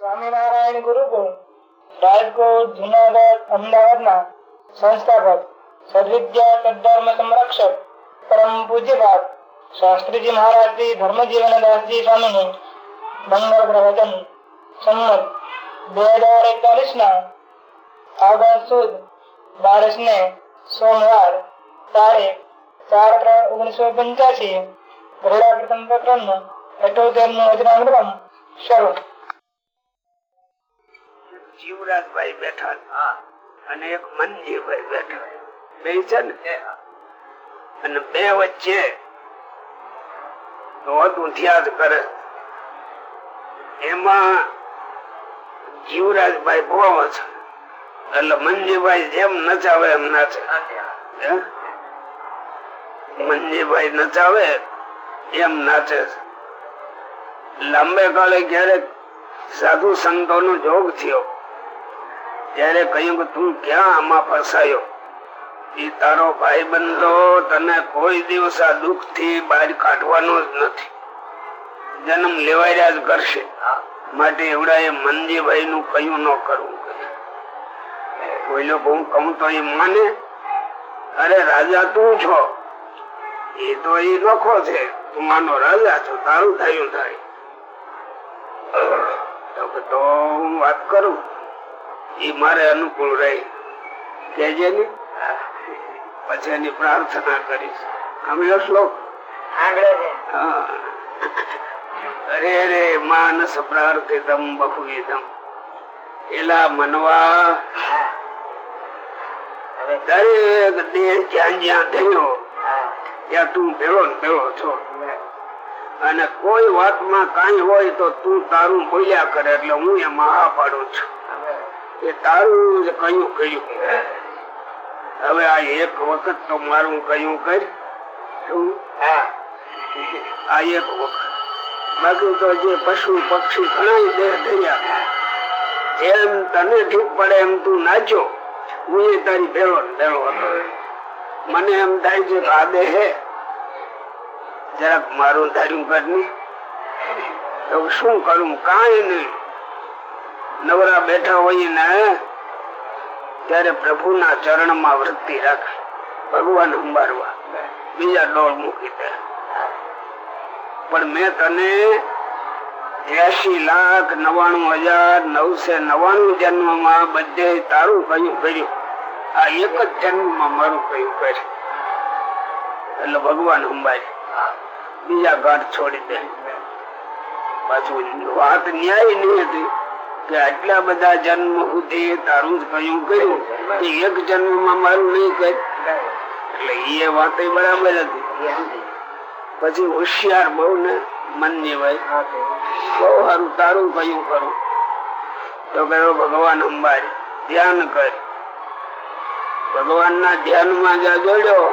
સ્વામિનારાયણ ગુરુકુળ, રાજકોટ, જુનાગઢ, અમદાવાદના સંસ્થાપક, સદવિદ્યા સદ્ધર્મ સંરક્ષક, પરમ પૂજ્યપાદ, શાસ્ત્રીજી મહારાજ શ્રી ધર્મજીવનદાસજી સ્વામીની મંગળ પ્રવચન સંમત. બે હજાર એકતાલીસ ના આગળ સુદ બારસ ને સોમવાર તારીખ ચાર ત્રણ ઓગણીસો પંચ્યાસી પ્રથમ પ્રકરણ અઠોતેરનું વચનામૃતમ શરૂ. જીવરાજભાઈ બેઠા અને એક મનજીભાઈ બેઠા બે છે ને? અને બે વચ્ચે હતું થયા જ કરે. એમાં જીવરાજભાઈ ભોવ છે. એટલે મનજીભાઈ જેમ નચાવે એમ નાચે? મનજીભાઈ નચાવે એમ નાચે છે. લાંબે કાળે ક્યારેક સાધુ સંતો નો જોગ થયો. ત્યારે કહ્યું કે તું ક્યાં આમાં ફસાયો? એ તારો ભાઈ બંધો તને કોઈ દિવસ આ દુઃખથી બહાર કાઢવાનો જ નથી. જન્મ લેવાયા જ કરશે. માટે એવડા એ મનજીભાઈ નું કયું ન કરવું કોઈ લોકો હું કહું તો એ માને, અરે રાજા તું છો. એ તો એ નખો છે. તું માનો રાજા છો, તારું થયું થાય. તો તો હું વાત કરું. એ મારે અનુકૂળ રહી. કેજે ને. પછી એની પ્રાર્થના કરીશ. અમે શ્લોક. અરે રે માનસ પ્રાર્થિતમ બહુવિધમ. એલા મનવા. દરેક દેહ જ્યાં જ્યાં થયો ત્યાં તું ભેળો ને ભેળો છો. અને કોઈ વાતમાં કઈ હોય તો તું તારું બોલ્યા કરે એટલે હું એમાં હા પાડું છું. એ તારું જ કયું કર્યું? હવે આ એક વખત તો મારું કયું કર? આ એક વખત. બાકી તો જે પશુ પક્ષી ઘણા દેહ થયા જેમ તને ઠીક પડે એમ તું નાચો. હું એ તારી ભેળો ભેળો હતો. મને એમ થાય છે આ દેહ જરાક મારું ધાર્યું કરની તો શું કરું? કાંઈ નહીં. નવરા બેઠા હોય ને ત્યારે પ્રભુના ચરણમાં વૃત્તિ રાખે. ભગવાન અંબારવા બીજા ડોળ મૂકી દે. પણ મેં તને એસી લાખ નવાણું હજાર નવસે નવાણું જન્મમાં બધે તારું કયું કર્યું? આ એક જ જન્મમાં મારું કયું કર્યું? એટલે ભગવાન અંબારી બીજા ઘાટ છોડી દે. પાછું વાત ન્યાય નહીં હતી. કે આટલા બધા જન્મ સુધી તારું જ કયું કર્યું કે એક જન્મમાં મારું નહીં કર્યું એટલે એ વાત બરાબર હતી. પછી હોશિયાર બહુ ને મનની ભાઈ બહુ સારું તારું કયું કરું. તો કહ્યું ભગવાન અંબારી ધ્યાન કર. ભગવાન ના ધ્યાનમાં જ્યાં જોડ્યો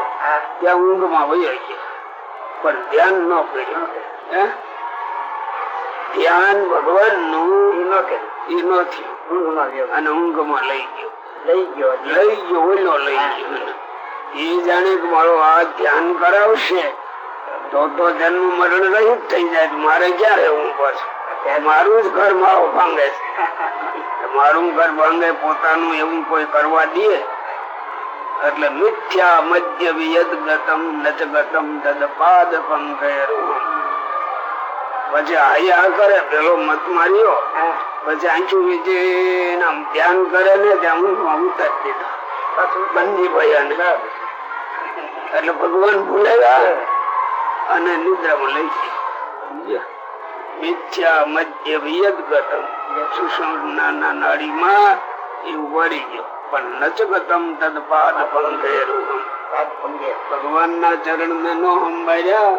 ત્યાં ઊંઘમાં વયો પણ ધ્યાન ન કર્યું. હે? ધ્યાન ભગવાનનું એ ન થયું. અને ઊંઘમાં લઈ ગયો. લઈ ગયો લઈ ગયો ઓલો લઈ ગયો. એ જાણે કે મારો આ ધ્યાન કરાવશે તો તો જન્મ મરણ રહિત થઈ જાય મારે ક્યાં રહેવું પાછું? મારું જ ઘર મારો ભાંગે છે. મારું ઘર ભાંગે પોતાનું એવું કોઈ કરવા દે એટલે મિથ્યા મધ્ય વિયદ ગતમ નચ ગતમ તદ પાદ પંકેરું પછી આયા કરે પેલો મત માર્યો. પછી આંચુ વિજે આમ ધ્યાન કરે ને ત્યાં હું ઉતારી દીધો. બંધી ભયા એટલે ભગવાન ભૂલે અને નિદ્રામાં લઈ ગઈ મિથ્યા મધ્ય વિયદ ગતમ. સુષમના નાડીમાં એ વળી ગયો. પણ નચગતમ તદ પાદ પંકેરું ભગવાન ના ચરણ ને નો સંભાળ્યા.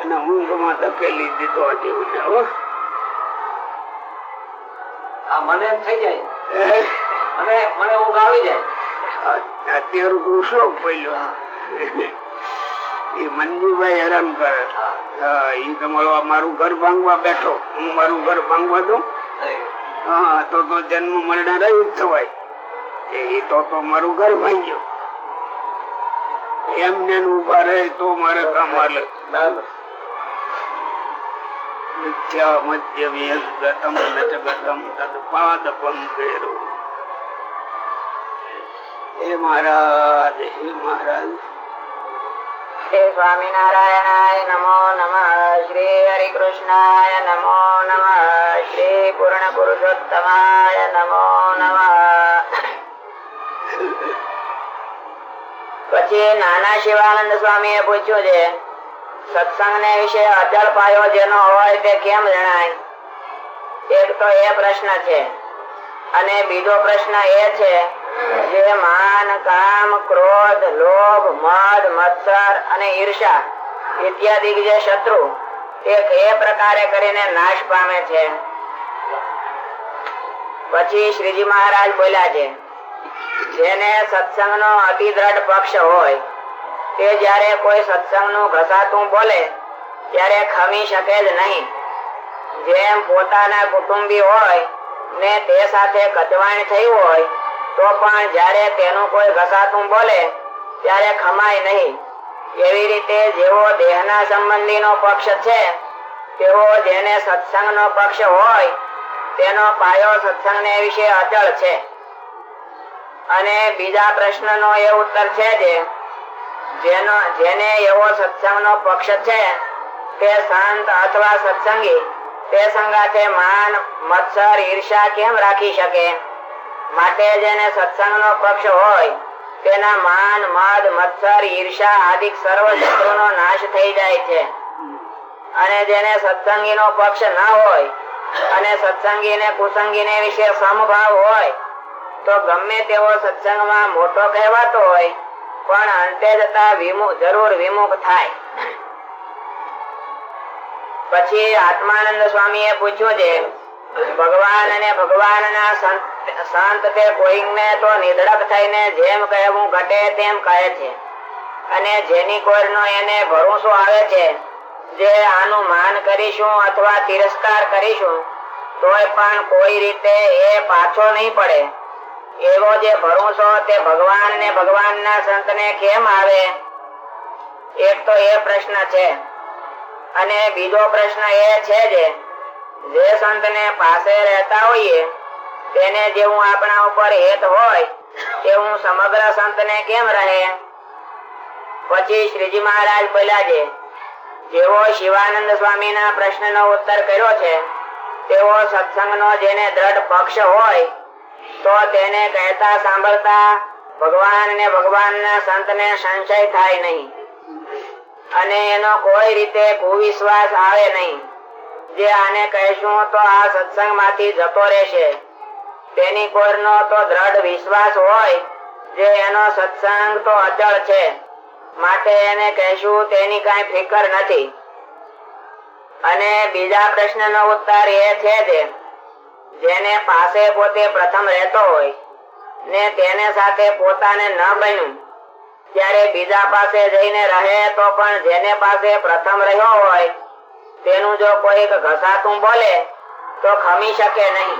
અને ઊંઘમાં ધકેલી દીધો જીવને હો. મને થઈ જાય. મને મને ઊંઘ આવી જાય. અત્યારે તું શોક પડ્યો એ મંજુભાઈ હેરાન કરે. એ તમારો મારું ઘર ભાંગવા બેઠો. હું મારું ઘર ભાંગવા દઉં? હા તો તો જન્મ મરણા રહ્યું જ થવાય. એ તો તો મારું ઘર ભાંગ્યો. એમને ઊભા રહે તો મારે કામ હાલે. મિથ્યા મધ્ય વિયગતમ નચગતમ તદપાદપમ ભેરો હે મહારાજ હે મહારાજ શ્રી સ્વામિનારાયણાય નમો નમઃ શ્રી હરિકૃષ્ણાય નમો નમઃ શ્રી પૂર્ણ પુરુષોત્તમાય નમો નમઃ પછી નાના શિવાનંદ સ્વામીએ પૂછ્યું છે સત્સંગને વિશે અચળ પાયો જેનો હોય તે કેમ જણાય? એક તો એ પ્રશ્ન છે અને બીજો પ્રશ્ન એ છે જે માન, કામ, ક્રોધ, લોભ, મદ, મત્સર અને ઈર્ષા ઇત્યાદિ જે શત્રુ, તે એ પ્રકારે કરીને નાશ પામે છે. પછી શ્રીજી મહારાજ બોલ્યા છે, જેને સત્સંગનો અતિ દ્રઢ પક્ષ હોય તે જ્યારે કોઈ સત્સંગનું ઘસાતું બોલે, ત્યારે ખમી શકે જ નહીં. જેમ પોતાના કુટુંબી હોય ને તે સાથે કચવાણ થઈ હોય, તો પણ જ્યારે તેનું કોઈ ઘસાતું બોલે, ત્યારે ખમાય નહીં. એવી રીતે જેવો દેહના સંબંધીનો પક્ષ છે, તેવો જેને સત્સંગનો પક્ષ હોય, તેનો પાયો સત્સંગને વિશે અચળ છે. અને બીજા પ્રશ્નનો એ ઉત્તર છે જે જેનો જેને એવો સત્સંગનો પક્ષ છે, તે સંત અથવા સત્સંગી, તે સંગાથે માન, મત્સર ઈર્ષા કેમ રાખી શકે? માટે જેને સત્સંગનો પક્ષ હોય, તેના માન, મદ, મત્સર ઈર્ષા આદિ સર્વ શત્રુનો નાશ થઈ જાય છે. અને જેને સત્સંગીનો પક્ષ ના હોય, અને સત્સંગીને કુસંગીને વિશે સમભાવ હોય, તો ગમે તેવો સત્સંગમાં મોટો કહેવાતો હોય પણ અંતે જતા જરૂર વિમુખ થાય. પછી આત્માનંદ સ્વામીએ પૂછ્યું છે, ભગવાન અને ભગવાન ના સંત તે કોઈને તો નિધડક થઈને જેમ કહેવું ઘટે તેમ કહે છે. અને જેની કોઈનો એને ભરોસો આવે છે, જે આનું માન કરીશું અથવા તિરસ્કાર કરીશું, તોય પણ કોઈ રીતે એ પાછો નહીં પડે. એવો જે ભરોસો તે ભગવાન ને ભગવાનના સંતને કેમ આવે? એક તો એ પ્રશ્ન છે. અને બીજો પ્રશ્ન એ છે જે જે સંતને પાસે રહેતા હોઈએ, તેને જેવું આપણા ઉપર હેત હોય, તેવું સમગ્ર સંતને કેમ રહે? પછી શ્રીજી મહારાજ બોલ્યા છે, જેવો શિવાનંદ સ્વામીના પ્રશ્નનો ઉત્તર કર્યો છે, તેવો સત્સંગનો જેને દ્રઢ પક્ષ હોય તો તેને કહેતા સાંભળતા ભગવાન ને ભગવાનના સંતને સંશય થાય નહીં. અને એનો કોઈ રીતે કુવિશ્વાસ આવે નહીં. જે આને કહેશું તો આ સત્સંગમાંથી જતો રહેશે. તેની કોરનો તો દ્રઢ વિશ્વાસ હોય, જે એનો સત્સંગ તો અચળ છે. માટે એને કહેશું તેની કઈ ફિકર નથી. અને બીજા પ્રશ્નનો ઉત્તર એ છે જે જેને પાસે પોતે પ્રથમ રહેતો હોય ને તેને સાથે પોતાને ન બન્યું. ત્યારે બીજા પાસે જઈને રહે તો પણ જેને પાસે પ્રથમ રહ્યો હોય, તેનું જો કોઈક ઘસાતું બોલે, તો ખમી શકે નહીં.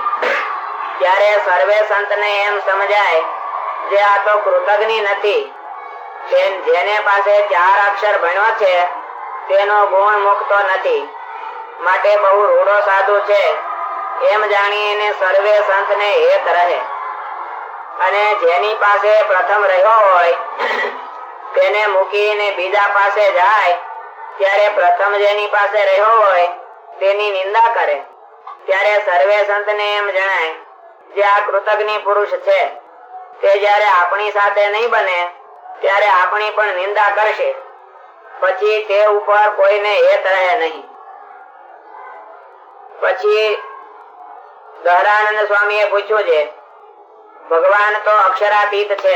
ત્યારે સર્વે સંતને એમ સમજાય જે આ તો કૃતજ્ઞ નથી જેને પાસે ચાર અક્ષર ભણ્યો છે, તેનો ગુણ મુકતો નથી. માટે બહુ રૂડો સાધુ છે. એમ જાણીને સર્વે સંતને એક રહે. અને જેની પાસે પ્રથમ રહ્યો હોય, તેને મૂકીને બીજા પાસે જાય, ત્યારે પ્રથમ જેની પાસે રહ્યો હોય, તેની નિંદા કરે. ત્યારે સર્વે સંતને એમ જણાય, જે આ કૃતજ્ઞ પુરુષ છે, તે જ્યારે આપણી સાથે નહીં બને, ત્યારે આપણી પણ નિંદા કરશે. પછી તે ઉપર કોઈને હેત રહે નહીં. પછી ગહરાનંદ સ્વામીએ પૂછ્યું છે, ભગવાન તો અક્ષરાતીત છે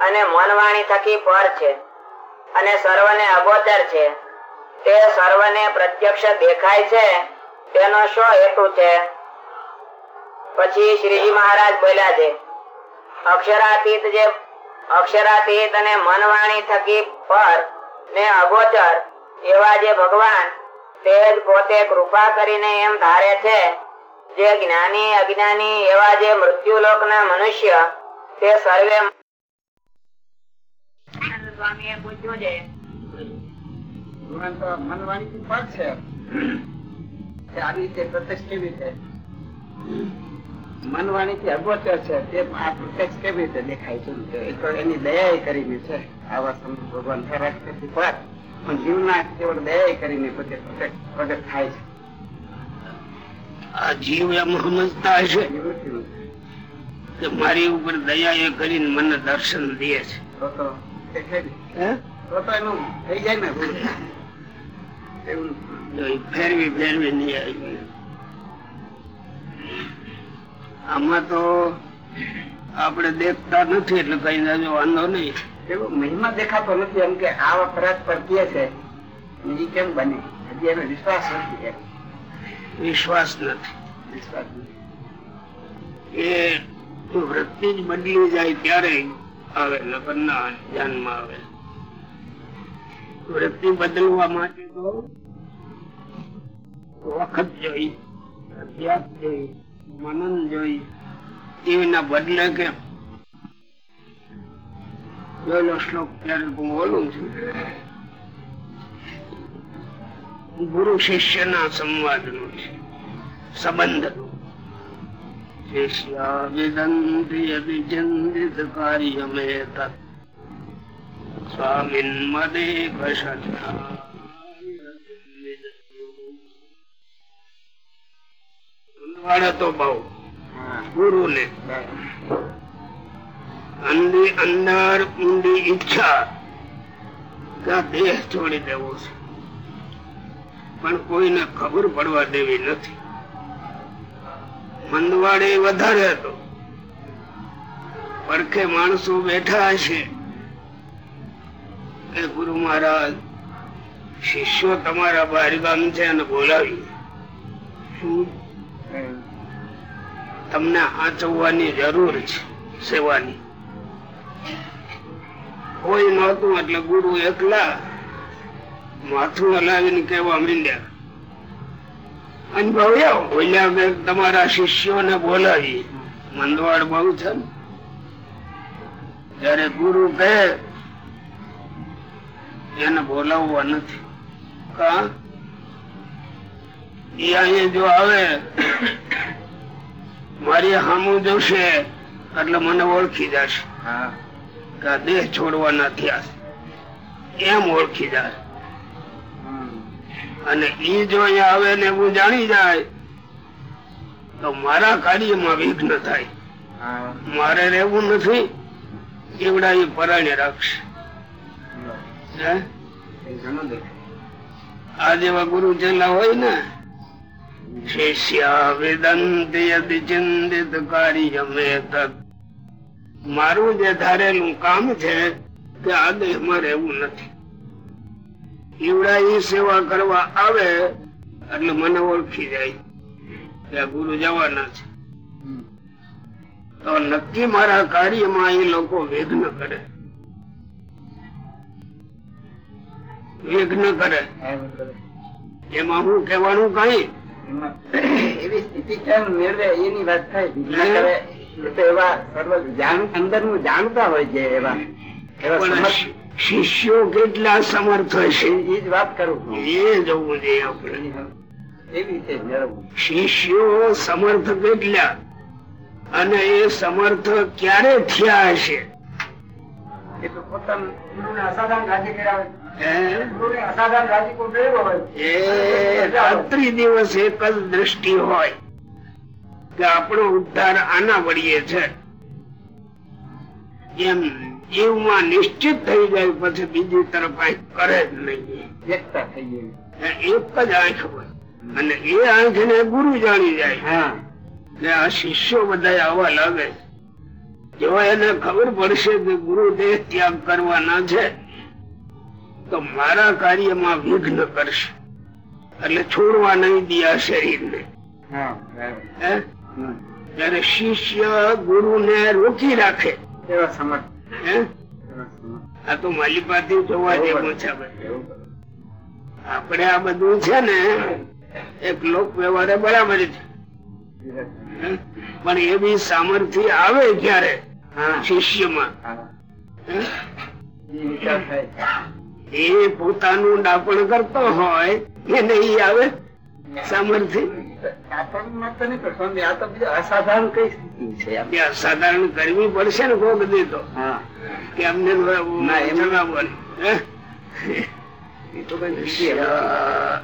અને મનવાણી થકી પર છે અને સર્વને અગોચર છે. તે સર્વને પ્રત્યક્ષ દેખાય છે, તેનો શો હેતુ છે? પછી શ્રીજી મહારાજ બોલ્યા છે, અક્ષરાતીત જે, અક્ષરાતીત અને મનવાણી થકી પર ને અગોચર એવા જે ભગવાન, તે જ પોતે કૃપા કરીને એમ ધારે છે જે જ્ઞાની અજ્ઞાની એવા જે મૃત્યુલોક ના મનુષ્ય તે સર્વે પૂછ્યું છે. મનવાણી પર છે? આવી રીતે પ્રત્યક્ષ કેવી રીતે? મનવાણી થી અગોચર છે તે આ પ્રત્યક્ષ કેવી રીતે દેખાય છે? એ તો એની દયા કરીને છે. આવા સમય ભગવાન ખરાબ પણ જીવના કેવળ દયા કરીને પોતે પ્રત્યક્ષ પ્રગટ થાય છે. આ જીવ એમ સમજતા હશે કે મારી ઉપર દયા એ કરીને મને દર્શન દે છે. ફેરવી ફેરવી નહીં આવી. આમાં તો આપણે દેખતા નથી એટલે કઈ વાંધો નહીં. એવો મહિમા દેખાતો નથી એમ કે આ વપરાશ પર છે. બીજી કેમ બને? હજી એનો વિશ્વાસ નથી. વિશ્વાસ નથી. એ વૃત્તિ જ બદલી જાય ત્યારે આવે લગ્ન ના ધ્યાનમાં આવે. વૃત્તિ બદલવા માટે તો વખત જોઈ, અભ્યાસ જોઈ, મનન જોઈ, એના બદલે કે જોયેલો શ્લોક ત્યારે હું બોલું છું. મદે વાળા તો બહુ. હા. ગુરુ ને અંદી અંદર ઊંડી ઈચ્છા. દેહ છોડી દેવો છે. પણ કોઈને ખબર પડવા દેવી નથી. મંદવાડે વધારે હતો. પડખે માણસો બેઠા હશે. એ ગુરુ મહારાજ શિષ્યો તમારા બહારગામ છે અને બોલાવી શું? તમને આચવવાની જરૂર છે સેવાની. કોઈ નહોતું એટલે ગુરુ એકલા માથું હલાવીને કેવા મીંડ્યા અનુભવ્યા તમારા શિષ્યોને બોલાવી મંદવાડ બહુ છે ને જયારે ગુરુ કહે એને બોલાવવા નથી કા એ અહીંયા જો આવે મારી હામું જોશે એટલે મને ઓળખી જશે હા. કે દેહ છોડવાના થયા. એમ ઓળખી હમ. અને ઈ જો અહીંયા આવે ને એવું જાણી જાય તો મારા કાર્યમાં વિઘ્ન થાય. મારે રહેવું નથી એવડા એ પરાણે રાખશે. આ જેવા ગુરુ જેલા હોય ને શિષ્યા વેદંત ચિંતિત કાર્ય તદ મારું જે ધારેલું કામ છે તે આ દેહમાં રહેવું નથી. એવડા એ સેવા કરવા આવે એટલે મને ઓળખી જાય. કે ગુરુ જવાના છે. તો નક્કી મારા કાર્યમાં એ લોકો વિઘ્ન કરે. વિઘ્ન કરે. એમાં હું કહેવાનું કઈ? એવી સ્થિતિ કેમ મેળવે? એની વાત થાય. એવા સર્વ જાણ અંદરનું જાણતા હોય છે એવા. એવા શિષ્યો કેટલા સમર્થ હશે? એ જ વાત કરું એ જવું જોઈએ આપણે. શિષ્યો સમર્થ કેટલા? અને એ સમર્થ ક્યારે થયા હશે? એ તો પોતાનું અસાધારણ રાજી કર્યા રાત્રિ દિવસ એક જ દ્રષ્ટિ હોય કે આપણો ઉદ્ધાર આના વળીએ છે. એમ જીવમાં નિશ્ચિત થઈ જાય પછી બીજી તરફ આંખ કરે જ નહીં. એકતા થઈ ગઈ એક જ આંખ હોય. અને એ આંખ ને ગુરુ જાણી જાય. હા. આ શિષ્યો બધા આવા લાગે. જો એને ખબર પડશે કે ગુરુ દેહ ત્યાગ કરવાના છે તો મારા કાર્યમાં વિઘ્ન કરશે. એટલે છોડવા નહીં દે આ હે? હમ. ત્યારે શિષ્ય ગુરુને રોકી રાખે. એવા સમર્થ. આ તો માલિપાથી જોવા જેવું છે આપડે આ બધું છે ને એક લોક વ્યવહારે બરાબર છે. પણ એ બી સામર્થ્ય આવે ક્યારે? શિષ્યમાં. એ એ પોતાનું ડાપણ કરતો હોય એને ઈ આવે સામર્થ્ય. અસાધારણ કઈ સ્થિતિ છે. અસાધારણ કરવી પડશે ને ભોગ દીધો કે અમને શિષ્યા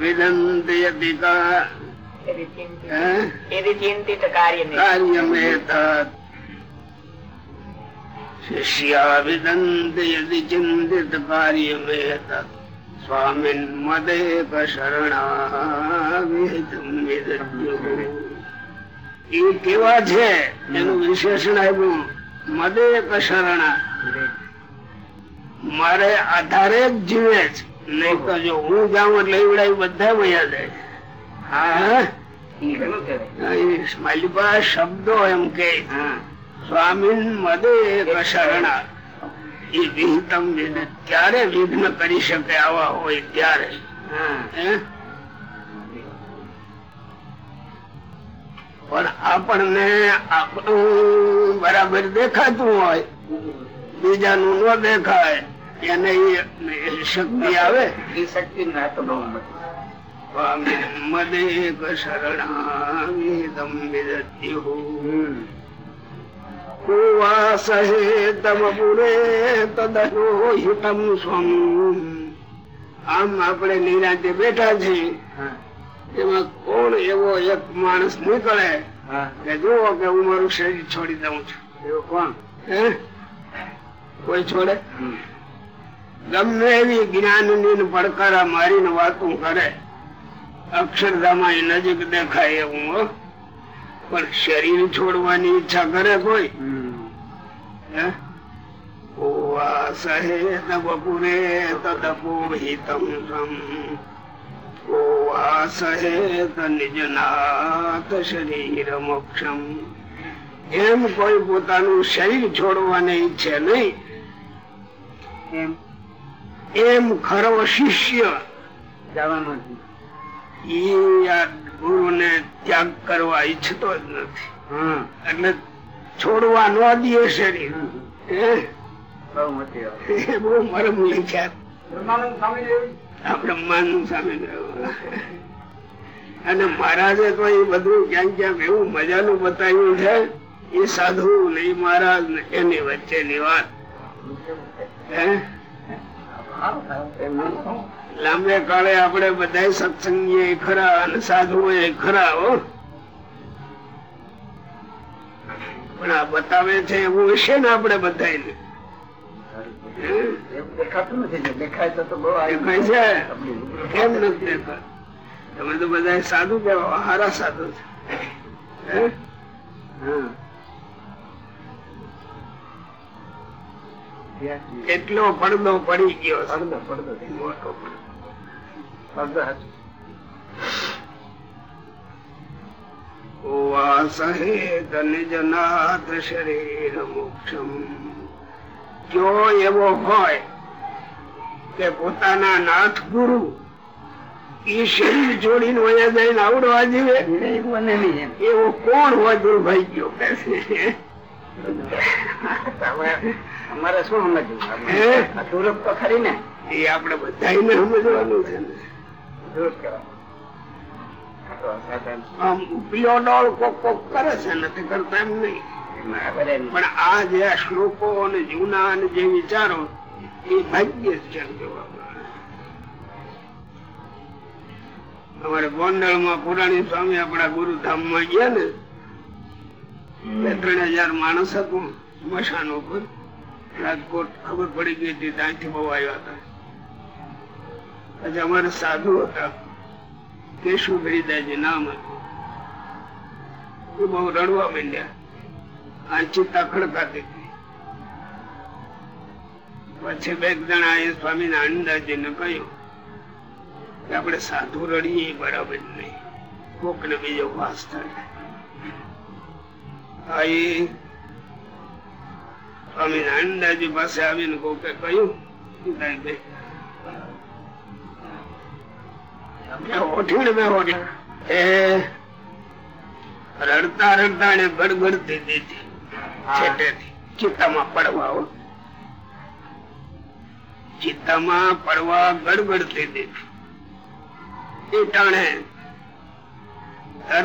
વિદંત યદિ ચિંતિત- કાર્ય નહીં. કાર્યમેતત એ કેવા છે? એનું વિશેષણ આવ્યું મદેક શરણા મારે આધારે જ જીવે છે. નહીં તો જો હું જાઉં એટલે એવડા બધા વયા જાય. હા? શબ્દો એમ કે હા. સ્વામીન મદે શરણા એ વિહતમ વિદ ત્યારે વિઘ્ન કરી શકે આવા હોય ત્યારે? પણ આપણને આપણું બરાબર દેખાતું હોય બીજાનું ન દેખાય એને ઈ શક્તિ આવે. એ શક્તિ ના તો બહુ મોટી. મદેક શરણાવિદમ વિદત્યુઃ કુવાસહે તમ પુરે તદહિતમ સ્વમ આમ આપણે નિરાંતે બેઠા છીએ હા એમાં કોણ એવો એક માણસ નીકળે હા કે જુઓ કે હું મારું શરીર છોડી દઉં છું એવું કોણ હે કોઈ છોડે. ગમે એવી જ્ઞાનની ને પડકારા મારીને વાતું કરે અક્ષરધામાં એ નજીક દેખાય એવું. પણ શરીર છોડવાની ઈચ્છા કરે કોઈ? ઓવાસહે તવપુરે તદપોહિતમ સ્વમ. ઓવાસહે તનિજનાથ શરીર મોક્ષમ. એમ કોઈ પોતાનું શરીર છોડવાને ઈચ્છે નહીં. એમ. એમ ખરો શિષ્ય. જવાનો ગુરુને ત્યાગ કરવા ઈચ્છતો જ નથી. હમ. એટલે છોડવા ન દે શરીર. બહુ મરમ બ્રહ્માનું સામે અને મહારાજે તો એ બધું ક્યાંક ક્યાંક એવું મજાનું બતાવ્યું છે એ સાધુ ને મહારાજ ને એની વચ્ચેની વાત. હે? લાંબે કાળે આપણે બધા સત્સંગી ખરા અને સાધુ ખરા હો. પણ આ બતાવે છે એવું હશે ને આપડે બધા દેખાતું નથી દેખાય તો બહુ દેખાય છે? કેમ નથી દેખાતું? તમે તો બધા સાધુ કેવા હારા સાધુ છે. એટલો પડદો પડી ગયો. પડદો પડદો. પડદો. પડદો નિજનાથ શરીર મોક્ષમ જો એવો હોય કે પોતાના નાથ ગુરુ ઈ શરીર છોડીને વયા જઈને આવડવા જીવે વિવેક બને નહીં એમ. એવો કોણ હોય દુર્ભાઈ ગયો અમારે શું સમજવું? આ તો ખરી ને એ આપડે બધા સમજવાનું છે દુરપ. પણ આ જે શ્લોકો અને જૂના અને જે વિચારો, એ ભાગ્ય જ. અમારે ગોંડલમાં પુરાણી સ્વામી આપણા ગુરુધામમાં ગયા ને, બે ત્રણ હજાર માણસ હતું સ્મશાન ઉપર. રાજકોટ ખબર પડી ગઈ હતી, ત્યાંથી બહુ આવ્યા હતા. પછી અમારે સાધુ હતા. કેશુભાઈ નામ હતું એ બહુ રડવા માંડ્યા. આ ચિત્તા ખડકાતી હતી. પછી બે જણા એ સ્વામી ને કહ્યું કે આપણે સાધુ રડીએ બરાબર નહીં. કોક ને બીજો વાસ થાય. સ્વામી ના અંદાજી પાસે આવીને કોકે કહ્યું હોઠીને એ રડતા રડતા ને ગડગડતી દીધી. છેટેથી. ચિત્તામાં પડવા. ચિત્તામાં પડવા ગડગડતી દીધી. એ ટાણે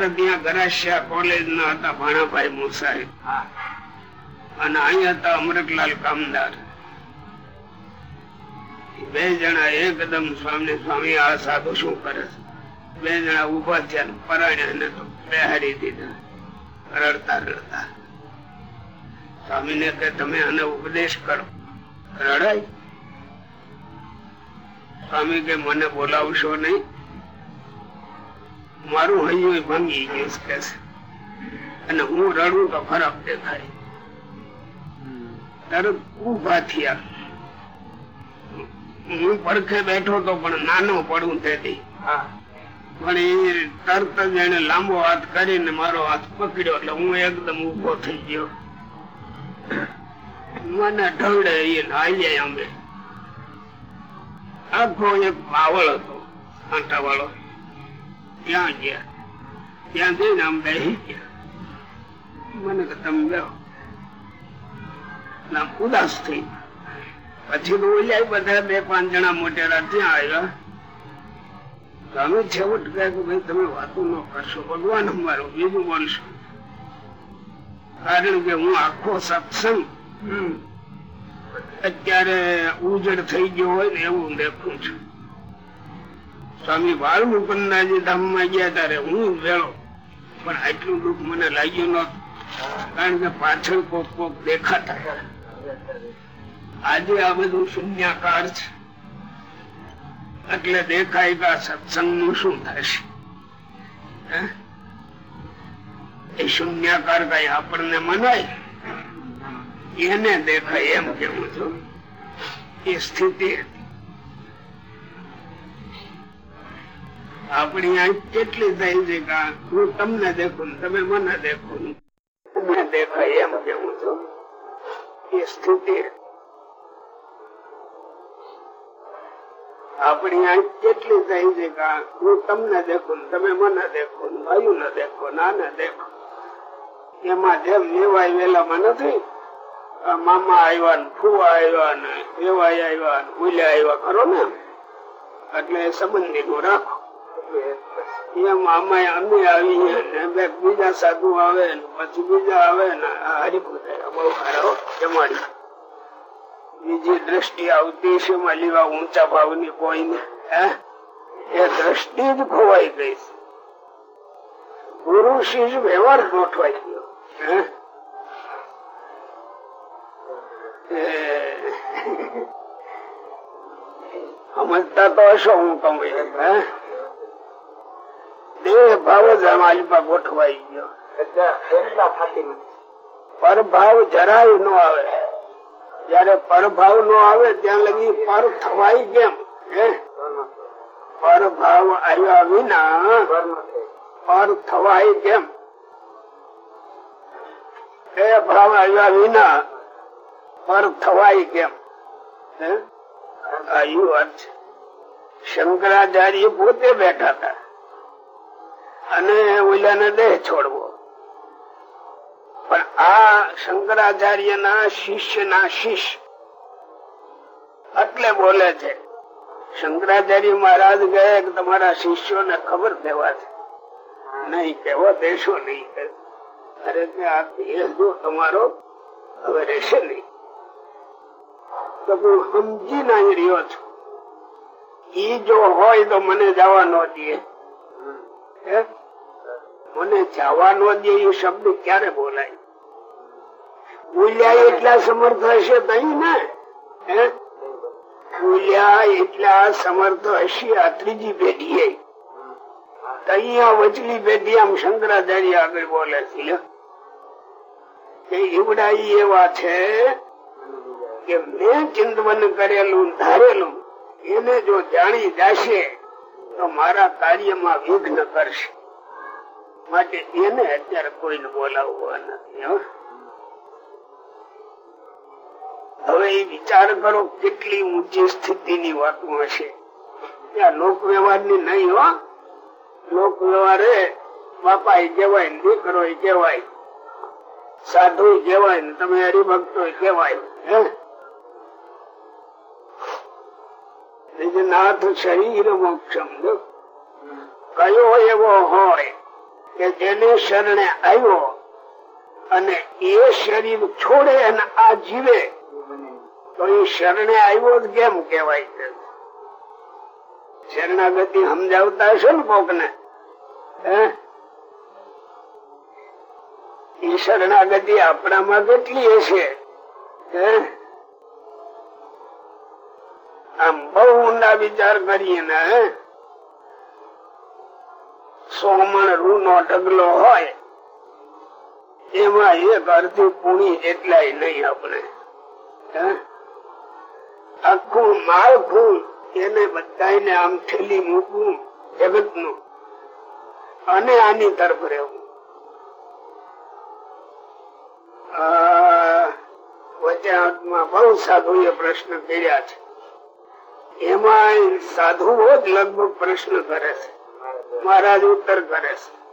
ત્યાં ગરાસિયા કોલેજ ના હતા ભાણાભાઈ મુસાઈ. અને અહીંયા હતા અમૃતલાલ કામદાર. બે જણા એકદમ સ્વામી સ્વામી આ સાધુ શું કરે છે? બે જણા ઊભા થયા પરાણ્યા ને તો બેહારી દીધા. રડતા રડતા. સ્વામી ને કે તમે આને ઉપદેશ કરો. રડાય. સ્વામી કે મને બોલાવશો નહીં. મારું હૈયું ભાંગી ગયું કે અને હું રડું તો ખરાબ દેખાય. તરત ઊભા થયા. હું પડખે બેઠો તો પણ નાનો પડું તેથી. પણ એ તરત જ એને લાંબો હાથ કરીને મારો હાથ પકડ્યો એટલે હું એકદમ ઊભો થઈ ગયો. મને ઢળે એ નાઈ અમે. આખો એક માવળ હતો કાંટા વાળો ત્યાં ગયા. ત્યાં જઈને આમ બેસી ગયા. મને કે તમે જાઓ ઉદાસ થઈ પછી ઓલા બધા બે પાંચ જણા મોટેરા ત્યાં આવ્યા અમે છેવટ ગયા કે થઈ ગયો હોય ને એવું દેખું છું. સ્વામી ધામ ધામમાં ગયા ત્યારે હું વેળો, પણ આટલું દુઃખ મને લાગ્યું નતું કારણ કે પાછળ કોક કોક દેખાતા આજે આ બધું શૂન્યાકાર છે. એટલે દેખાય કે આ સત્સંગનું શું થશે એ શૂન્યાકાર કઈ આપણને મનાય? એને દેખાય એમ કેવું છું? એ સ્થિતિ. આપણી આ કેટલી થઈ છે કે હું તમને દેખું તમે મને દેખો મને દેખાય એમ કેવું છું? એ સ્થિતિ. આપણી આંખ કેટલી થઈ છે હું તમને દેખું, તમે મને દેખો ભાઈ ને દેખો, નાને દેખો. એમાં જેમ લેવાય વેલામાં નથી. મામા આવ્યા ને ફુવા આવ્યા ને એવાય આવ્યા ને ભૂલ્યા આવ્યા, ખરો ને? એટલે સંબંધી નું રાખો બીજા સાધુ આવે ને, પછી બીજા આવે ને હરિપુરા બહુ ખરાબ જમાડી. બીજી દ્રષ્ટિ આવતી છે માલીવા લેવા ઊંચા ભાવની કોઈને હે? એ દ્રષ્ટિ જ ખોવાઈ ગઈ છે. પુરુષ જ વ્યવહાર ગોઠવાઈ ગયો સમજતા તો હશો હું કઉ દેહ ભાવ જ અમારી ગોઠવાઈ ગયો. પરભાવ જરાય નો આવે. જયારે પરભાવ નો આવે ત્યાં લગી પર થવાય કેમ? પરભાવ આવ્યા વિના પર થવાય કેમ? એ ભાવ આવ્યા વિના પર થવાય કેમ? હે? અર્થ શંકરાચાર્ય પોતે બેઠા હતા. અને ઓલાને દેહ છોડવો. પણ આ શંકરાચાર્ય ના શિષ્ય. ના શિષ્ય એટલે બોલે છે, શંકરાચાર્ય મહારાજ ગયા કે તમારા શિષ્યોને ખબર દેવા છે. નહીં કેવો દેશો નહીં તમારો, હવે રહેશે નહીં. તો હું સમજી ના રહ્યો છું. ઈ જો હોય તો મને જવા ન દે? મને જવા ન દે, એ શબ્દ ક્યારે બોલાય? બોલ્યા એટલા સમર્થ હશે નહીં ને? ભૂલ્યા એટલા સમર્થ હશે આ ત્રીજી પેઢી અહીંયા વચલી પેઢી આમ શંકરાચાર્ય આગળ બોલે છે. કે એવા છે કે મેં ચિંતવન કરેલું, ધારેલું, એને જો જાણી જશે, તો મારા કાર્યમાં વિઘ્ન કરશે. માટે એને અત્યારે કોઈને બોલાવવા નથી હવે એ વિચાર કરો કેટલી ઊંચી સ્થિતિની વાતો હશે. ત્યાં લોક વ્યવહારની નહીં હો. લોક વ્યવહારે બાપા એ કહેવાય ને દીકરો એ કહેવાય. સાધુ કહેવાય ને તમે હરિભક્તો કહેવાય. હે? નાથ શરીર મોક્ષમ. કયો એવો હોય કે જેને શરણે આવ્યો અને એ શરીર છોડે અને આ જીવે શરણે આવ્યો કેમ કેવાય છે? શરણાગતિ સમજાવતા હશે ને કોક ને એ શરણાગતિ આપણામાં કેટલી હશે? આમ બહુ ઊંડા વિચાર કરીએ ને? સોમણ રૂ નો ઢગલો હોય, એમાં એક અર્ધી પૂણી એટલાય નહીં આપણે. હે? આખું માળખું એને બધાને આમ ઠેલી મૂકવું જગતનું અને આની તરફ રહેવું. આ વચ્ચામાં બહુ પ્રશ્ન કર્યા છે. એમાં સાધુઓ જ લગભગ પ્રશ્ન કરે છે. મહારાજ ઉત્તર કરે છે.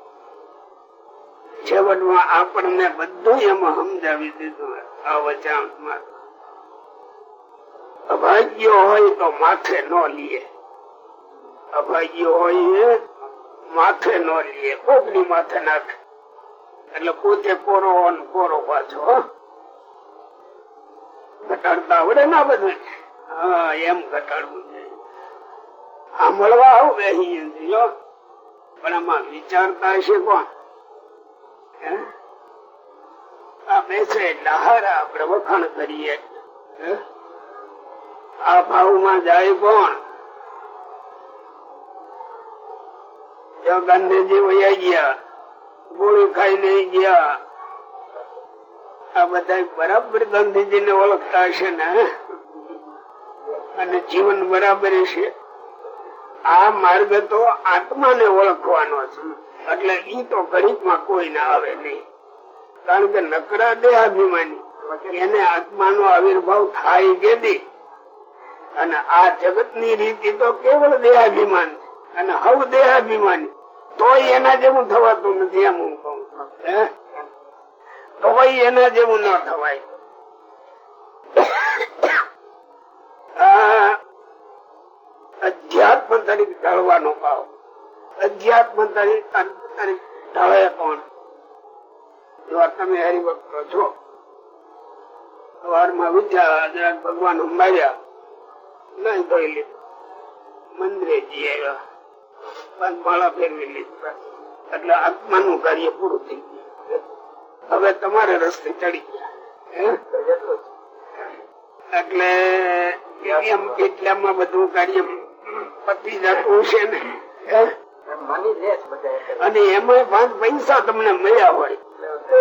છેવટમાં આપણને બધું એમાં સમજાવી દીધું આ વચાણમાં અભાગ્ય હોય તો માથે ન લીએ. અભાગ્ય હોય માથે ન લીએ. કોકની માથે નાખે. એટલે પોતે કોરો કોરો પાછો ઘટાડતા આવડે ના બધું હા, એમ ઘટાડવું છે. આ મળવા આવું લો પણ આમાં વિચારતા હશે કોણ? આ બેસે એટલે હારા, આપણે વખાણ કરીએ? આ ભાવમાં જાય કોણ? ગાંધીજી વયા ગયા, ગોળી ખાઈને ગયા, આ બધા બરાબર ગાંધીજી ને ઓળખતા હશે ને? અને જીવન બરાબર છે? આ માર્ગ તો આત્માને ઓળખવાનો છે. એટલે ઈ તો ઘડીકમાં કોઈ ના આવે નહીં. કારણ કે નકરા દેહાભિમાની. એને આત્માનો આવિર્ભાવ થાય કે નહીં? અને આ જગતની રીતિ તો કેવળ દેહાભિમાન અને હવ દેહાભિમાન તોય એના જેવું થવાતું નથી એમ હું કઉ તો એના જેવું ન થવાય. અધ્યાત્મ તરીકે ઢળવાનો ભાવ. અધ્યાત્મ તરીકે તરીકે ઢળે કોણ? જો તમે હરિભક્તો છો, સવારમાં વિદ્યા ભગવાન અંબાડ્યા મંદિરે જઈ આવ્યા. ફેરવી લીધી. એટલે આત્માનું કાર્ય પૂરું થઈ ગયું. હવે તમારે રસ્તે ચડી ગયા. એટલે એમ એટલામાં બધું કાર્ય પતી જતું છે ને? અને એમાં પાંચ પૈસા તમને મળ્યા હોય.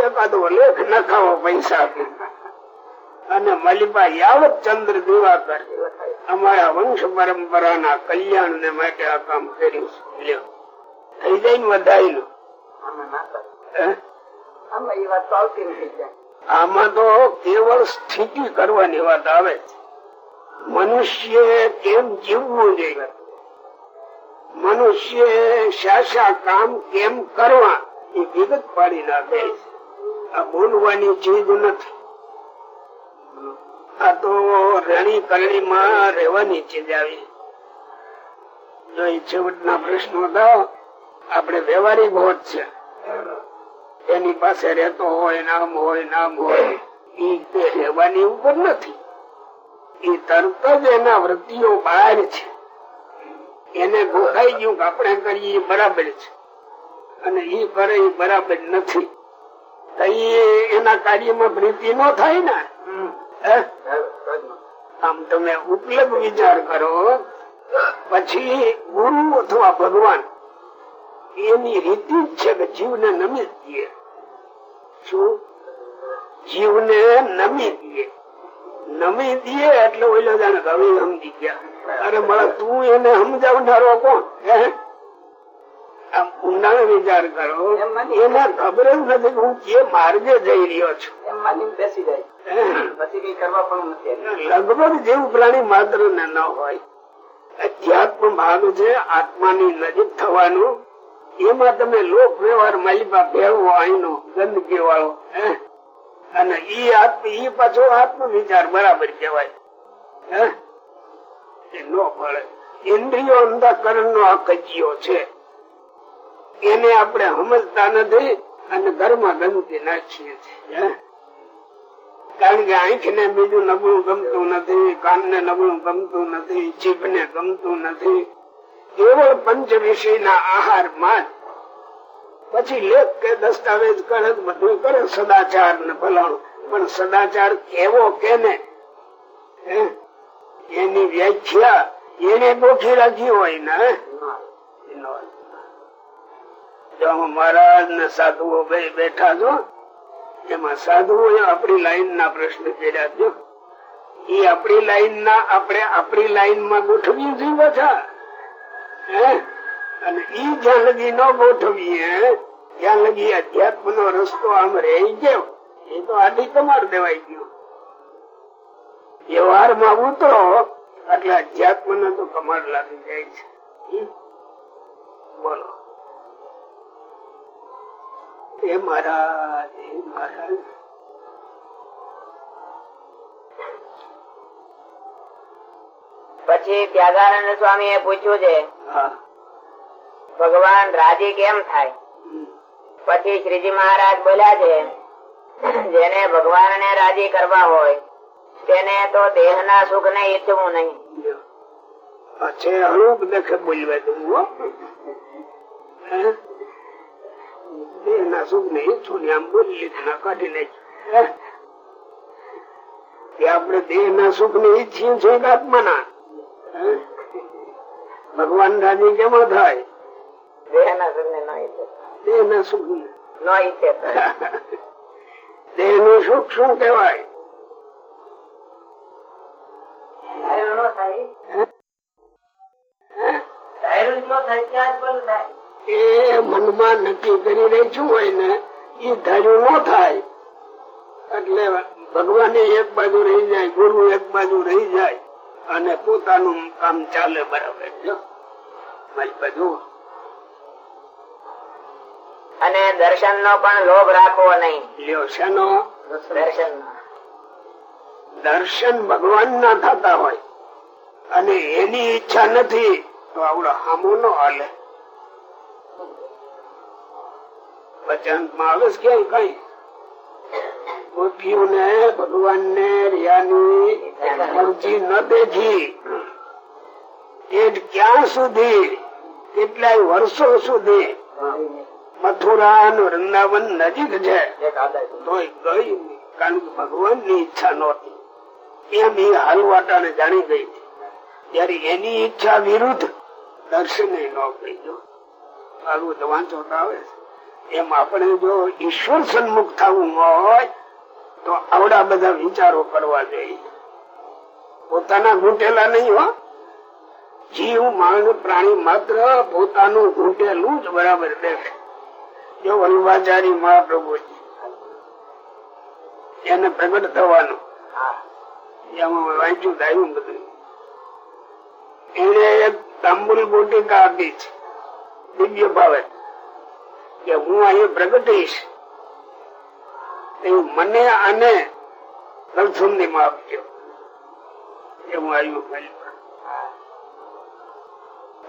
એકાદો લેખ નખાવો પૈસા આપી અને મલિપા યાવત ચંદ્ર દિવાકર અમારા વંશ પરંપરાના કલ્યાણ ને માટે આ કામ કર્યું છે. થઈ જાય ને વધાયેલું આમાં તો કેવળ સ્થિતિ કરવાની વાત આવે છે. મનુષ્ય કેમ જીવવું જોઈએ? મનુષ્ય શા શા કામ કેમ કરવા? એ વિગત પાડી નાખે છે. આ બોલવાની ચીજ નથી. આ તો રેણી કરણી માં રહેવાની ચીજ આવી. જો એ છેવટના પ્રશ્નો હતા, આપણે વ્યવહારિક હોત છે. એની પાસે રહેતો હોય, નામ હોય નામ હોય ઈ તે રહેવાની ઉપર નથી. એ તરત જ એના વૃત્તિઓ બહાર છે. એને ગોખાઈ ગયું કે આપણે કરીએ એ બરાબર છે. અને ઈ કરે એ બરાબર નથી. એના કાર્યમાં પ્રીતિ ન થાય ને? આમ તમે ઉપલબ્ધ વિચાર કરો પછી ગુરુ અથવા ભગવાન એની રીતિ જ છે કે જીવને નમી દે. શું? જીવને નમી દે. નમી દે એટલે ઓલો જાણે હવે સમજી ગયા. અરે મળે તું એને સમજાવનારો કોણ? હે? આમ ઊંડાણ વિચાર કરો. એને ખબર જ નથી હું જે માર્ગે જઈ રહ્યો છું. લગભગ જેવું પ્રાણી માત્ર ને ન હોય. અધ્યાત્મ ભાગ છે આત્માની નજીક થવાનું. એમાં તમે લોક વ્યવહાર માલિકા ભેળવો અહીંનો ગંદકી વાળો અને ઈ આત્મ ઈ પાછો આત્મ વિચાર બરાબર કેવાય હે? એ ન પડે ઇન્દ્રિયો અંધકરણ નો આ કજિયો છે. એને આપણે સમજતા નથી અને ઘરમાં ગંદકી નાખીએ છીએ? કારણ કે આંખ ને બીજું નબળું ગમતું નથી કાન ને નબળું ગમતું નથી જીભ ને ગમતું નથી. કેવળ પંચ વિષય ના આહારમાં પછી લેખ કે દસ્તાવેજ કરે બધું કરે સદાચાર ને ભલાણું પણ સદાચાર કેવો કેને? એની વ્યાખ્યા એને ગોઠી રાખી હોય ને? જો મહારાજ ને સાધુઓ ભાઈ બેઠા છો એમાં સાધુઓ આપણી લાઈન ના પ્રશ્ન કર્યા છો. એ આપણી લાઈન ના આપણે આપણી લાઈનમાં ગોઠવીએ છીએ પાછા અને ઈ જ્યાં લગી ન ગોઠવીએ, ત્યાં લગી અધ્યાત્મ નો રસ્તો આમ રહી ગયો. એ તો આડી તમાર દેવાઈ ગયો. વ્યવહારમાં ઉતરો, એટલે અધ્યાત્મ ને તો કમાડ લાગી જાય છે. બોલો. એ મહારાજ હે મહારાજ પછી ત્યાગાનંદ સ્વામી એ પૂછ્યું છે ભગવાન રાજી કેમ થાય? પછી શ્રીજી મહારાજ બોલ્યા છે જેને ભગવાન ને રાજી કરવા હોય તેને તો દેહ ના સુખ ને ઈચ્છવું નહીં. લ્યો. આ છે હળુક દેખે બોલવા દઉં હો. હે? દેહના સુખ ને ઈચ્છું ને આમ બોલી ના કાઢી નાખ્યું આપણે દેહ ના સુખ ને ઈચ્છીએ છીએ આત્મા ના ભગવાન રાજી કેમાં થાય દેહ ના સુખ ને ન ઈચ્છે દેહ ના સુખ ને ઈચ્છે દેહનું સુખ શું કેવાય ધાર્યું ન થાય ત્યાં જ થાય એ મનમાં નક્કી કરી રહી હોય ને એ ધાર્યું ન થાય. એટલે ભગવાન એક બાજુ રહી જાય ગુરુ એક બાજુ રહી જાય અને પોતાનું કામ ચાલે બરાબર. મારી બાજુ. અને દર્શન નો પણ લોભ રાખવો નહીં. લ્યો શેનો? દર્શન દર્શન ભગવાન ના થતા હોય અને એની ઈચ્છા નથી તો આવડો હામો નો હાલે. વચનમાં આવે છે ક્યાંય કઈ? ભગવાન ને રિયાની મરજી ન બેઠી. એ ક્યાં સુધી? કેટલાય વર્ષો સુધી? મથુરા વૃંદાવન નજીક છે. ગઈ કે ભગવાનની ઈચ્છા નહોતી. એમ એ હાલવાટાને જાણી ગઈ. ત્યારે એની ઈચ્છા વિરુદ્ધ દર્શન ન કહીજો આવું તો વાંચો આવે છે. એમ આપણે જો ઈશ્વર સન્મુખ થવું હોય, તો આવડા બધા વિચારો કરવા જોઈએ. પોતાના ઘૂંટેલા નહીં હો. જીવ માનવ પ્રાણી માત્ર પોતાનું ઘૂંટેલું જ બરાબર દેખે જો વલ્લભાચારી મહાપ્રભુજી એને પ્રગટ થવાનું, એમાં વાંચ્યું થયું બધું. એને એક તાંબુલ બોટિકા આપી છે, દિવ્ય ભાવે. કે હું અહીં પ્રગટીશ. તે મને આને ગલસુંદી માં આપજો. એવું આવ્યું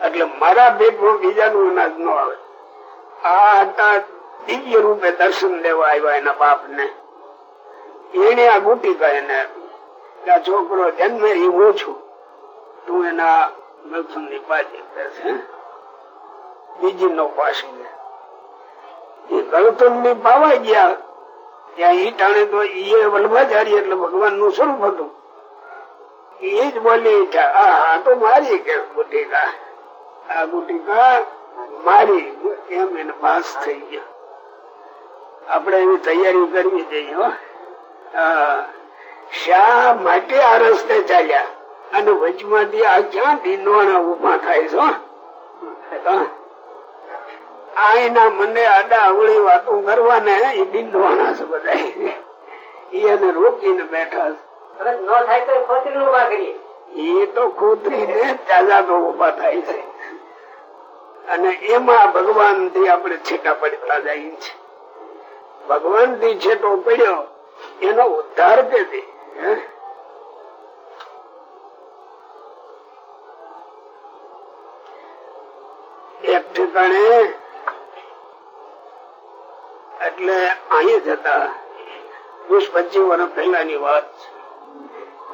એટલે મારા પેટમાં બીજાનું અનાજ ન આવે. આ હતા દિવ્ય રૂપે દર્શન લેવા આવ્યા એના બાપ ને એને આ ગુટિકા એને. આ છોકરો જન્મે એ હું છું. તું એના ગલસુંદની પાછી બીજી નો પાછી એ ગલસુંદની પાવા ગયા. ત્યાં ઈ તો એ વલ્ભાચારી એટલે ભગવાનનું સ્વરૂપ હતું. એ જ બોલી કે આ તો મારી કે ગુટિકા. આ ગુટિકા મારી, એમ એને પાસ થઈ ગયા. આપણે એવી તૈયારી કરવી જોઈએ. શા માટે આ રસ્તે ચાલ્યા? અને વચમાંથી આ ક્યાં ડીંડવાણા ઊભા થાય છો હા. આ મને આડા અવળી વાતો કરવાને એ બિંદવાના છે બધા. એને રોકીને બેઠા છે. ન થાય તો ખોટી ઊભા કરીએ. એ તો ખોતરીને જાજા તો ઊભા થાય છે. અને એમાં ભગવાનથી આપણે છેટા પડતા જઈએ છે ભગવાનથી છેટો પડ્યો એનો ઉદ્ધાર કે? એક ઠેકાણે એટલે અહીંયા જતા વીસ પચીસ વર્ષ પહેલાની વાત.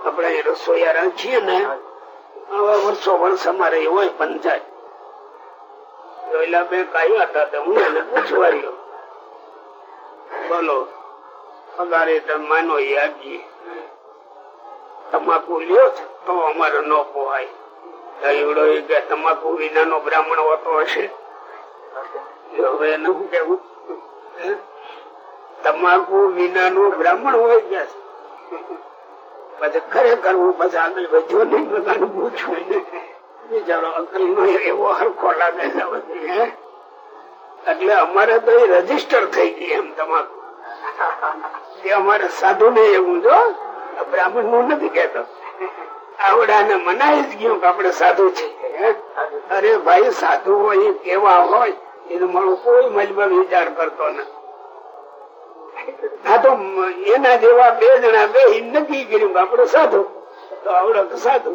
આપણે રસોઈયા રાખીએ ને, આવા વર્ષો વર્ષ અમારે હોય પંચાયત હું પગારે તમે માનો તમાકુ લ્યો તો અમારે ન પોહાય. દહીવડો કે તમાકુ વિનાનો બ્રાહ્મણ હોતો હશે? હવે એને શું કેવું હે? વિના નું બ્રાહ્મણ હોય કે પછી ખરેખર હું પછી આગળ વધ્યો નહીં, બધાને પૂછવું બિચારો અકલ નો એવો હરખો લાગે છે એટલે અમારે તો એ રજિસ્ટર થઈ ગઈ એમ તમાકુ. એ અમારે સાધુ ને એવું જો બ્રાહ્મણનું નથી કેતો આવડાને મનાઈ જ ગયું કે આપણે સાધુ છીએ અરે ભાઈ સાધુ હોય કેવા હોય? એનો મારો કોઈ મજબૂર વિચાર કરતો નથી તો એના જેવા બે જણા બે નક્કી કર્યું કે આપણે સાધુ. તો આવડે સાધુ.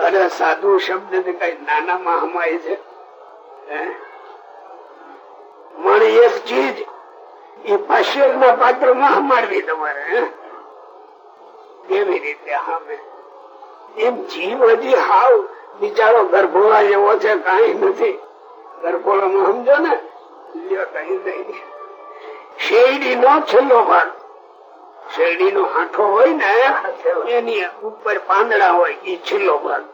અરે સાધુ શબ્દ કઈ નાનામાં હમાય છે. હે? એક ચીજ એ પાશ્યર ના પાત્રમાં હમાડવી તમારે? કેવી રીતે હામે? એમ જીવ હજી હાવ બિચારો ગરભોળા જેવો છે, કઈ નથી. ગરભોળામાં સમજો ને. શેરડી નો છેલ્લો ભાગ. શેરડી નો હાંઠો હોય ને, એની ઉપર પાંદડા હોય એ છેલ્લો ભાગ.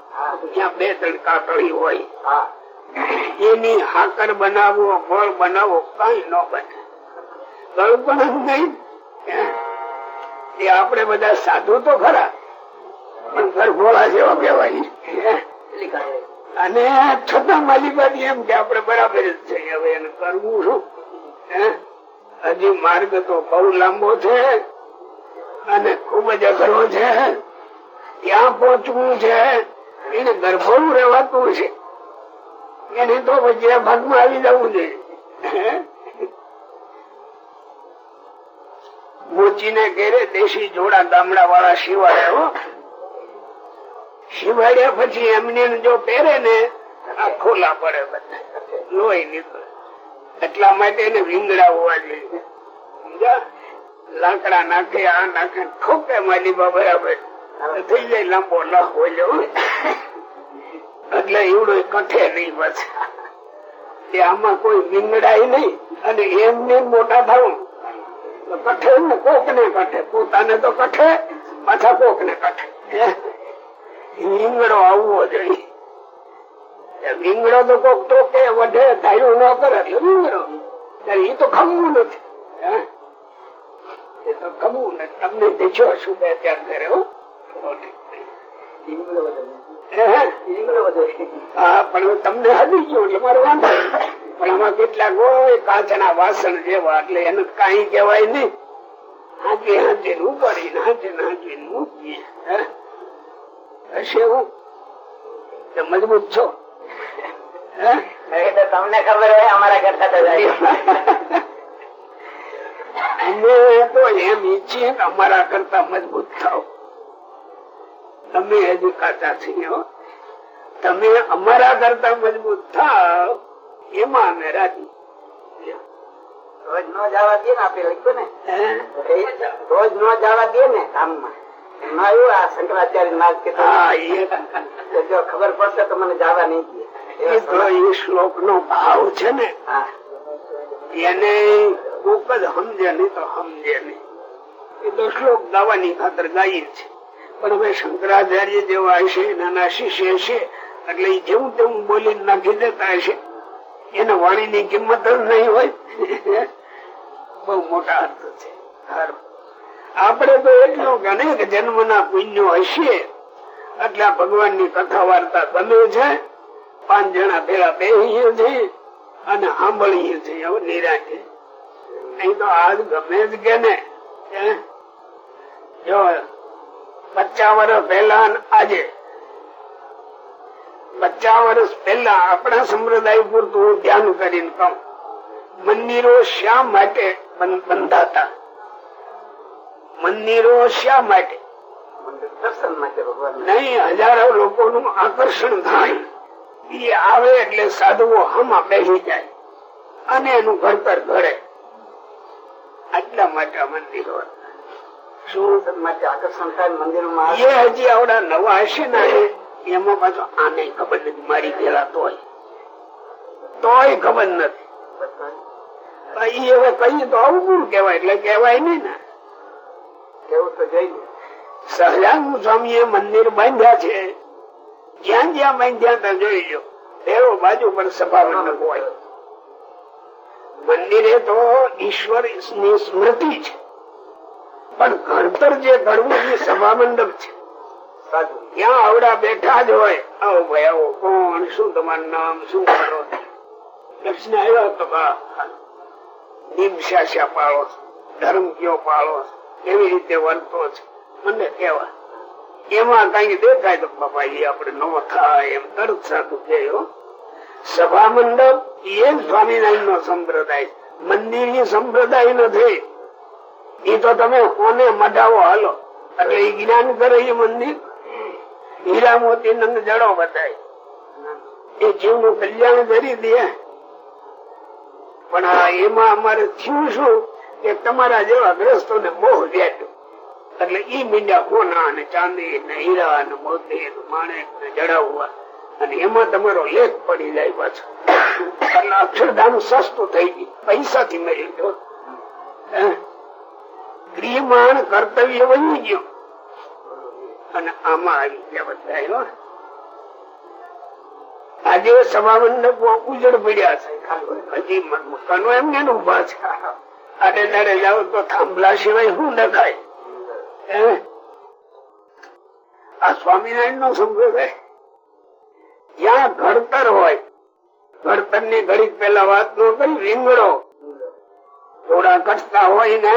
જ્યાં બે ત્રણ કાકડી હોય. એની હાકર બનાવવો ગોળ બનાવવો કઈ ન બને. ગળ પણ નહીં? એ આપણે બધા સાધુ તો ખરા. પણ ગરભોળા જેવા કહેવાય? અને છતાં માલિકાની એમ કે આપડે બરાબર જ છે. હવે એને કરવું શું? હજી માર્ગ તો બહુ લાંબો છે અને ખૂબ જ અઘરો છે. ત્યાં પહોંચવું છે. એને ગર્ભોળું રહેવાતું છે. એને તો આ ભાગમાં આવી જવું છે. મોચીને ઘેરે દેશી જોડા ગામડા વાળા શિવાડ્યા શિવાડ્યા પછી એમને જો પહેરે ને ખોલા પડે બધા. લોહી નીકળે. એટલા માટે એને વિંગડા હોવા જોઈએ. લાકડા નાખે, આ નાખે, ઠોકે માલિબા બરાબર. થઈ જાય લાંબો લાખો બોલ્યો એટલે એવડો કઠે નહીં એ આમાં કોઈ વિંગડાય નહીં, અને એમને મોટા થવું. કઠે કોક ને કઠે? પોતાને તો કઠે, પાછા કોક ને કઠે હે? આવવો જોઈએ. એ તો કોક તો કે વધે ધાર્યું ન કરે એટલે ત્યારે એ તો ખમવું નથી. એ તો ખમવું નથી. તમને દેખો શું બે ત્યાર કરે હો. હે, હે? હા પણ તમને હદી ગયું એટલે મારો વાંધો પણ આમાં કેટલાક હોય કાચના વાસણ જેવા એટલે એને કઈ કહેવાય નહીં. હાથે હાથે ઉપાડીને હાથે હાથે મૂકીએ. હે? હશે એવું મજબૂત છો. તમને ખબર હોય અમારા કરતા તો એમ ઈચ્છીએ અમારા કરતા મજબૂત થાવ તમે હજુ કાચા છીએ તમે અમારા કરતા મજબૂત થાવ એમાં અમે રાજી. રોજ નો જવા દે ને આપે લખ્યું ને રોજ નો જવા દે ને કામમાં. આવ્યું આ શંકરાચાર્ય માર્ગ કે હા એ. તો જો ખબર પડશે તો મને જવા નહીં દે. એ તો એ શ્લોક નો ભાવ છે ને એને કોક જ સમજે નહીં તો સમજે નહીં. એ તો શ્લોક ગાવાની ખાતર ગાઈએ છે પણ હવે શંકરાચાર્ય જેવા હશે નાના શિષ્ય હશે એટલે જેવું તેવું બોલી નાખી દેતા હશે. એને વાણીની કિંમત જ નહીં હોય. બહુ મોટા અર્થ છે. સારું આપણે તો એટલું કે અનેક જન્મના પુણ્યો હશે. એટલે ભગવાનની કથા વાર્તા ગમે છે. પાંચ જણા ભેળા બેહીએ છીએ અને સાંભળીએ છીએ હવે નિરાકે નહીં તો આજ ગમે જ કે ને જો પચાસ વર્ષ પહેલા આજે. પચાસ વર્ષ પહેલા આપણા સંપ્રદાય પૂરતું ધ્યાન કરીને કહું. મંદિરો શા માટે બંધાતા મંદિરો શા માટે? દર્શન માટે ભગવાન નહીં હજારો લોકોનું આકર્ષણ થાય. એ આવે એટલે સાધુઓ હમા બેસી જાય. અને એનું ઘડતર ઘડે. આટલા માટે મંદિરો. શું માટે આકર્ષણ થાય મંદિરમાં? એ હજી આવડા નવા હશે ને એમાં પાછો આને ખબર નથી મારી પેલા તોય. તોય ખબર નથી. હવે કહીએ તો અવગુણ કેવાય એટલે કેવાય નઈ ને. જોઈએ. સહજાનંદ સ્વામી મંદિર બાંધ્યા છે. જ્યાં જ્યાં બાંધ્યા ત્યાં જોઈ લો તેઓ બાજુ પર સભા હોય. મંદિરે તો ઈશ્વરની સ્મૃતિ છે. પણ ઘડતર જે ઘડવું એ સભા મંડપ છે. ત્યાં આવડા બેઠા જ હોય. આવો ભાઈ, આવો. કોણ? શું તમારું નામ? શું કરો? દક્ષિણ આવ્યા તો બા. નિમશાસ્યા પાળો ધર્મ કયો પાળો એવી રીતે વર્તો છે મને કેવા એમાં કઈ દેખાય તો બાપા એ આપડે નો થાય એમ તરત સાધુ કે સભા મંડપ એ સ્વામિનારાયણ નો સંપ્રદાય. મંદિરની સંપ્રદાય નથી. એ તો તમે કોને મઢાવો હાલો? એટલે એ જ્ઞાન કરે એ મંદિર. હીરા મોતી નંદ જડો બતાય એ જીવનું કલ્યાણ કરી દે. પણ એમાં અમારે થયું શું? કે તમારા જેવા ગ્રસ્તો ને મોહ વ્યાજો એટલે ઈ મીંડા કોના અને ચાંદી ને હીરા ને મોતી ને માણેક ને જડાવવા અને એમાં તમારો લેખ પડી જાય પાછો. એટલે અક્ષરધામ સસ્તું થઈ ગયું. પૈસા થી મળી ગયો. ગ્રીમાણ કર્તવ્ય બની ગયું. અને આમાં આવી ગયા બધા આજે સભા મંડપ ઉજળ પડ્યા છે. હજી મકાનો એમને ઊભા છે. આડે દાડે જાવ તો થાંભલા સિવાય શું દેખાય આ સ્વામિનારાયણ નો સંપ્રદાય જ્યાં ઘડતર હોય ઘડતરની ઘડી પેલા વાત નો કરી, રીંગણો. થોડા કટતા હોય ને,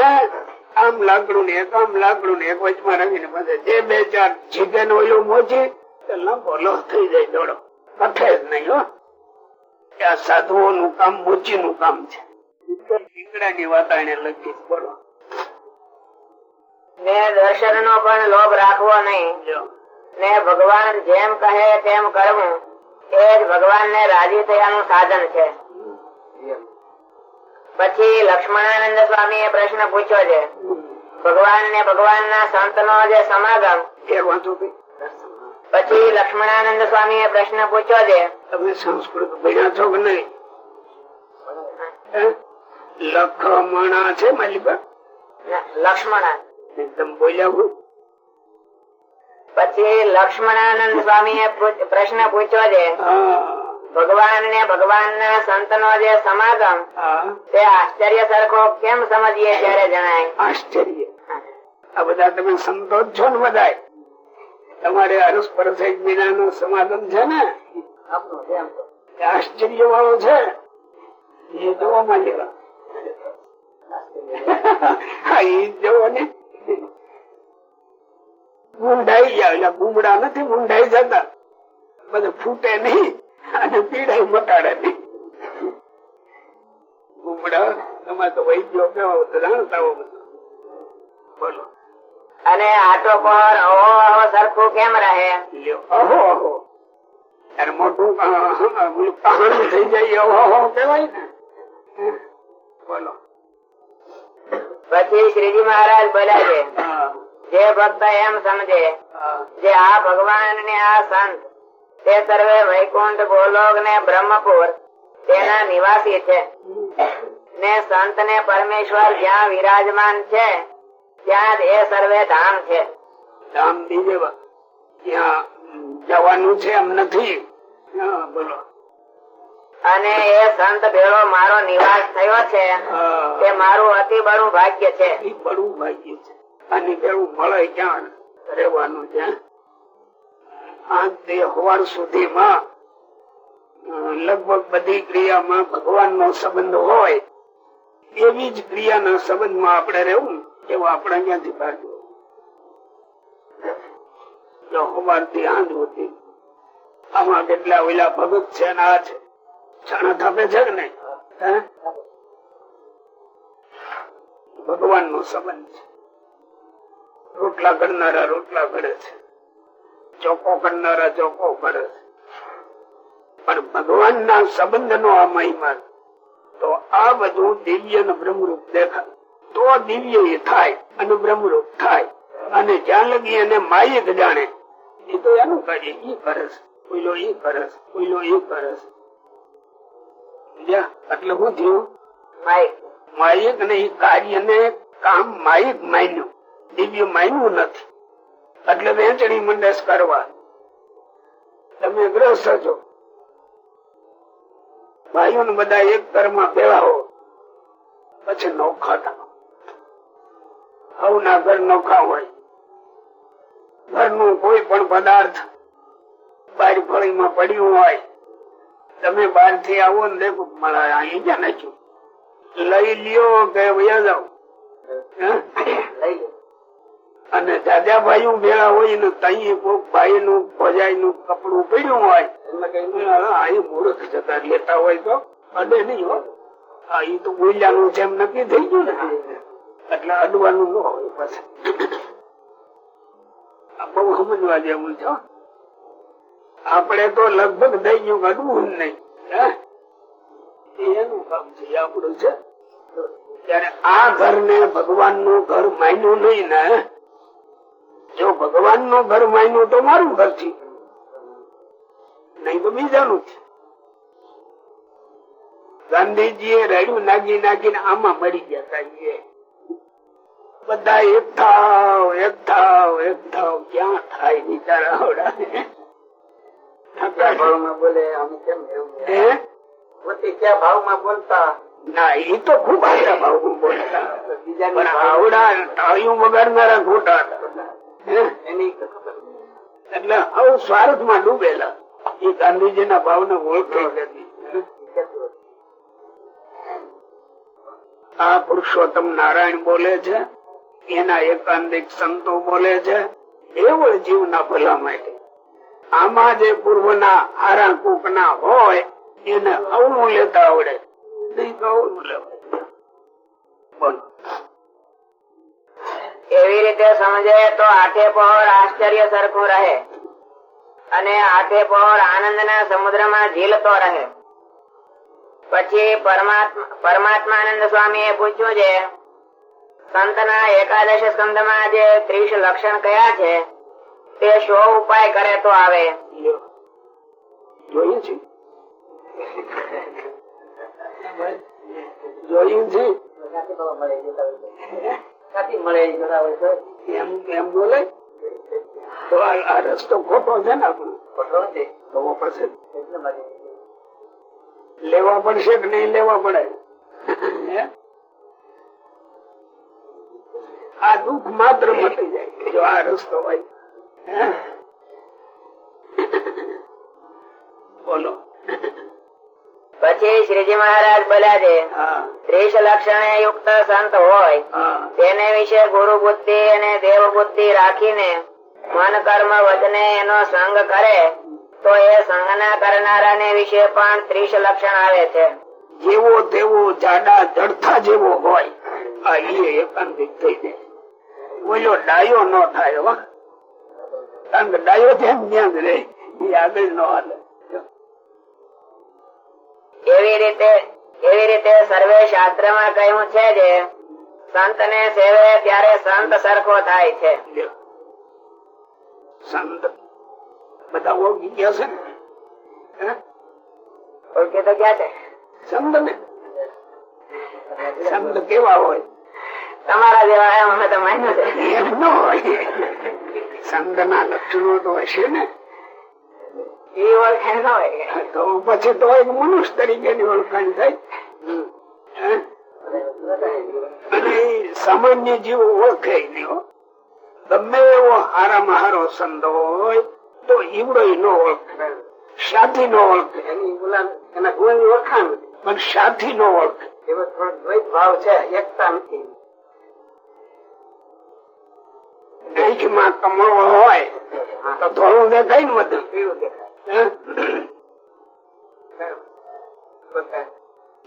આમ લાકડું ને એક, આમ લાકડું ને એક, વચમાં રમીને બધે જે બે ચાર જીગે નો ઓલું મોચી લાંબો લોહ થઈ જાય દોડો. કઠે જ નહીં, હો. આ સાધુઓ નું કામ મોચી નું કામ છે. ની વાત એને લખી બોલો. ને દર્શન નો પણ લોભ રાખવો નહીં. ને ભગવાન જેમ કહે તેમ કરવું એ જ ભગવાન ને રાજી થયાનું સાધન છે. પછી લક્ષ્મણાનંદ સ્વામી એ પ્રશ્ન પૂછ્યો છે. ભગવાન ને ભગવાન ના સંત નો જે સમાગમ એ પછી લક્ષ્મણાનંદ સ્વામી એ પ્રશ્ન પૂછ્યો છે. તમે સંસ્કૃત ભણ્યા છો કે નહીં? લખમણા છે માલિકા લક્ષ્મણા. એકદમ બોલ્યા હું. પછી લક્ષ્મણાનંદ સ્વામી પ્રશ્ન પૂછ્યો છે. ભગવાન ને ભગવાન ના સંત નો જે સમાગમ તે આશ્ચર્ય સરખો કેમ સમજીએ ત્યારે જણાય? આશ્ચર્ય. આ બધા તમે સંતો છો ને બધા તમારે અરસ પરસનું? સમાગમ છે ને આશ્ચર્ય વાળો છે. એ જોવા ને મુંડાઈ જાય એટલે બુમડા નથી મુંડાઈ જતા. બધું ફૂટે નહીં અને પીડાય મટાડે નહીં. ગુમડા તમારે તો વૈદ્યો કેવા જાણતા હો બધું. બોલો. અને આટો પર સરખું કેમ રહે? અહો અહો ત્યારે મોટું અ, કહાણું થઈ જાય અહો અહો કહેવાય ને. બોલો. પછી શ્રીજી મહારાજ બોલ્યા છે. જે ભક્ત એમ સમજે જે આ ભગવાન ને આ સંત તે સર્વે વૈકુંઠ ગોલોક ને બ્રહ્મપુર તેના નિવાસી છે. ને સંત ને પરમેશ્વર જ્યાં વિરાજમાન છે ત્યાં જ એ સર્વે ધામ છે. ધામ બીજે ત્યાં જવાનું છે એમ નથી. બોલો. અને એ સંત ભેળો મારો નિવાસ થયો છે તે મારું અતિ બળું ભાગ્ય છે. એ બડું ભાગ્ય છે. અને કેવું મળે ક્યાં? રહેવાનું છે આ તે સુધીમાં લગભગ બધી ક્રિયામાં ભગવાન નો સંબંધ હોય એવી જ ક્રિયાના સંબંધમાં આપણે રહેવું એવું આપણે અહીંયાથી ભાગ્યું જો હવારથી આંધ હોતી આમાં કેટલા ઓલા ભગત છે ને આ છે. છાણા થાપે છે કે નહીં? ભગવાન નો સંબંધ છે. રોટલા કરનારા રોટલા કરે છે. ચોખ્ખો કરનારા ચોખ્ખો કરે છે. પણ ભગવાન ના સંબંધ નો આ મહિમા તો આ બધું દિવ્ય ને બ્રહ્મરૂપ દેખાય. તો દિવ્ય એ થાય અને બ્રહ્મરૂપ થાય. અને જ્યાં લગી એને માયક જાણે. એ તો એનું કાર્ય ઈ કરે છે. કોઈલો ઈ કરે છે. કોઈલો ઈ કરે છે. સમજ્યા? એટલે હું થયું માયક ને કાર્ય ને કામ માયક માન્યું. દિવ્ય માન્યું નથી. એટલે વેચણી મંડસ કરવા. તમે ગ્રસ્ત છો. ભાઈઓ ને બધા એક ઘરમાં ભેળા હો. પછી નોખા થાવ હવના ઘર નોખા હોય. ઘરનું કોઈ પણ પદાર્થ બાર ફળીમાં પડ્યું હોય. તમે બહારથી આવો ને અહીં જ્યાં નાખ્યું? લઈ લ્યો કે વયા જાઓ. અને દાદા ભાઈ ભેળા હોય ને તઈ કોક ભાઈ નું ભજાઈ નું કપડું પડ્યું હોય એટલે અહીં મૂર્ખ જતા લેતા હોય તો અડે નહીં, હો. હા એ તો બોલ્યાનું જેમ નક્કી થઈ ગયું ને. એટલે અડવાનું ન હોય પછી બહુ સમજવા જેવું છે. આપણે તો લગભગ થઈ ગયું અડવું નહીં. એનું કામ છે આપણું છે. ત્યારે આ ઘર ને ભગવાનનું ઘર માન્યું નહીં ને જો ભગવાનનું ઘર માન્યું તો મારું ઘર છે. નહીં તો બીજાનું છે. ગાંધીજી એ રેડું નાગી નાગીને આમાં મરી ગયા હતા, એ. બધા એક થાવ એક થાવ એક થાવ. ક્યાં થાય બિચારા આવડા? બોલે? કેમ એવું? હે? પોતે ક્યાં ભાવમાં બોલતા? ના એ તો ખૂબ આશા ભાવ બોલતા. પણ આવડા તાળીઓ વગાડનારા ખોટા એની એટલે આવું સ્વાર્થમાં ડૂબેલા. એ ગાંધીજી ના ભાવ ને ઓળખે આ પુરુષોત્તમ નારાયણ બોલે છે. એના એકાંતિક સંતો બોલે છે. એવો જીવના ભલા માટે. આમાં જે પૂર્વના હારા કુક ના હોય, એને અવળું લેતા આવડે. એવી રીતે સમજે તો આઠે પહોર આશ્ચર્ય સરખું રહે. અને આઠે પહોર આનંદ ના સમુદ્રમાં ઝીલતો રહે. પછી પરમાત્મા, પરમાત્માનંદ સ્વામી એ પૂછ્યું છે સંત ના એકાદશ સ્કંદમાં જે ત્રીસ લક્ષણ કયા છે? તે શો ઉપાય કરે તો આવે. જોયું છે? જોયું છે? એમ બોલે? તો આ રસ્તો ખોટો ને આપણો. લેવા પડશે કે નહીં લેવા પડે? આ દુઃખ માત્ર મટી જાય. જો આ રસ્તો હોય? બોલો. પછી શ્રીજી મહારાજ બોલ્યા છે ત્રીસ લક્ષણે યુક્ત સંત હોય તેને વિશે ગુરુ બુદ્ધિ અને દેવ બુદ્ધિ રાખીને મન કર્મ વચને એનો સંગ કરે તો એ સંગના કરનારાને વિશે પણ ત્રીસ લક્ષણ આવે છે. જેવો તેવો જાડા જડતા જેવો હોય આ ઈ એકાંતિક થઈ જાય. બોલો ડાયો ન થાય હો. કારણ કે ડાયો જેમ જ્યાં જ રે એ આગળ ન હાલે એવી રીતે એવી રીતે સર્વે શાસ્ત્રમાં કહ્યું છે જે સંત ને સેવે ત્યારે સંત સરખો થાય છે. સંત. બધા ઓળખી ગયા છે ને? ઓળખી તો ક્યાં છે. સંત ને સંત કેવા હોય? તમારા જેવા એમ અમે તો માન્યું છે. એમ ન હોય. સંત ના લક્ષણો તો હશે ને. એ ઓળખાણ ન હોય. તો પછી તો એક મનુષ્ય તરીકેની ઓળખાણ થાય. અને સામાન્ય જીવ ઓળખે નહીં ગમે એવો હારામાં હારો સંત હોય તો ઈવડો નો ઓળખે. સાથી નો ઓળખે. એના ગુણ ઓળખાણ પણ સાથી નો ઓળખે. એવો થોડો દ્વૈત ભાવ છે એકતા નથી. આંખમાં કમળો હોય, તો થોડું દેખાય ને બધું.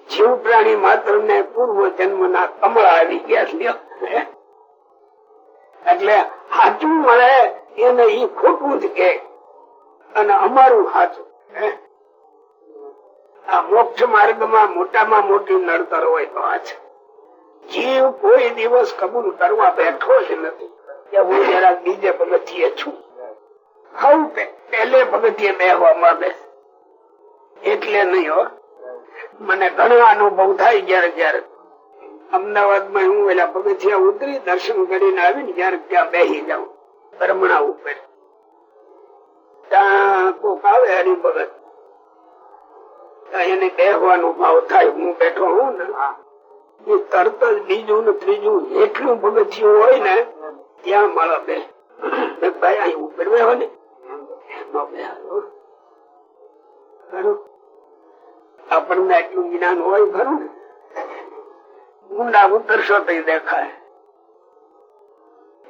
જીવ પ્રાણી માત્ર ને પૂર્વ જન્મ ના કમળા આવી ગયા? એટલે સાચું મળે એને ઈ ખોટું જ કે. અને અમારું સાચું આ મોક્ષ માર્ગમાં મોટામાં મોટી નડતર હોય તો આ છે જીવ કોઈ દિવસ કબૂલ કરવા બેઠો જ નથી. કે હું જરા બીજે પગથિયે છું. હું પેલે પગથિયે બેહવા માંગે એટલે નહીં હો. મને ઘણો અનુભવ થાય ક્યારેક ક્યારેક અમદાવાદમાં હું પેલા પગથિયા ઉતરી દર્શન કરીને આવીને ક્યારેક ત્યાં બેસી જાઉં. બ્રહ્મણા ઉપર. ત્યાં કોક આવે હરિભગત. એને બેહવાનો ભાવ થાય. હું બેઠો હું ને એ તરત જ બીજું ને ત્રીજું એટલું પગથિયું હોય ને ત્યાં મળે બે. ભાઈ અહીં ઉપર બેહો ને? આપણને એટલું જ્ઞાન હોય ખરું ને ઊંડા ઉતરશો તો દેખાય.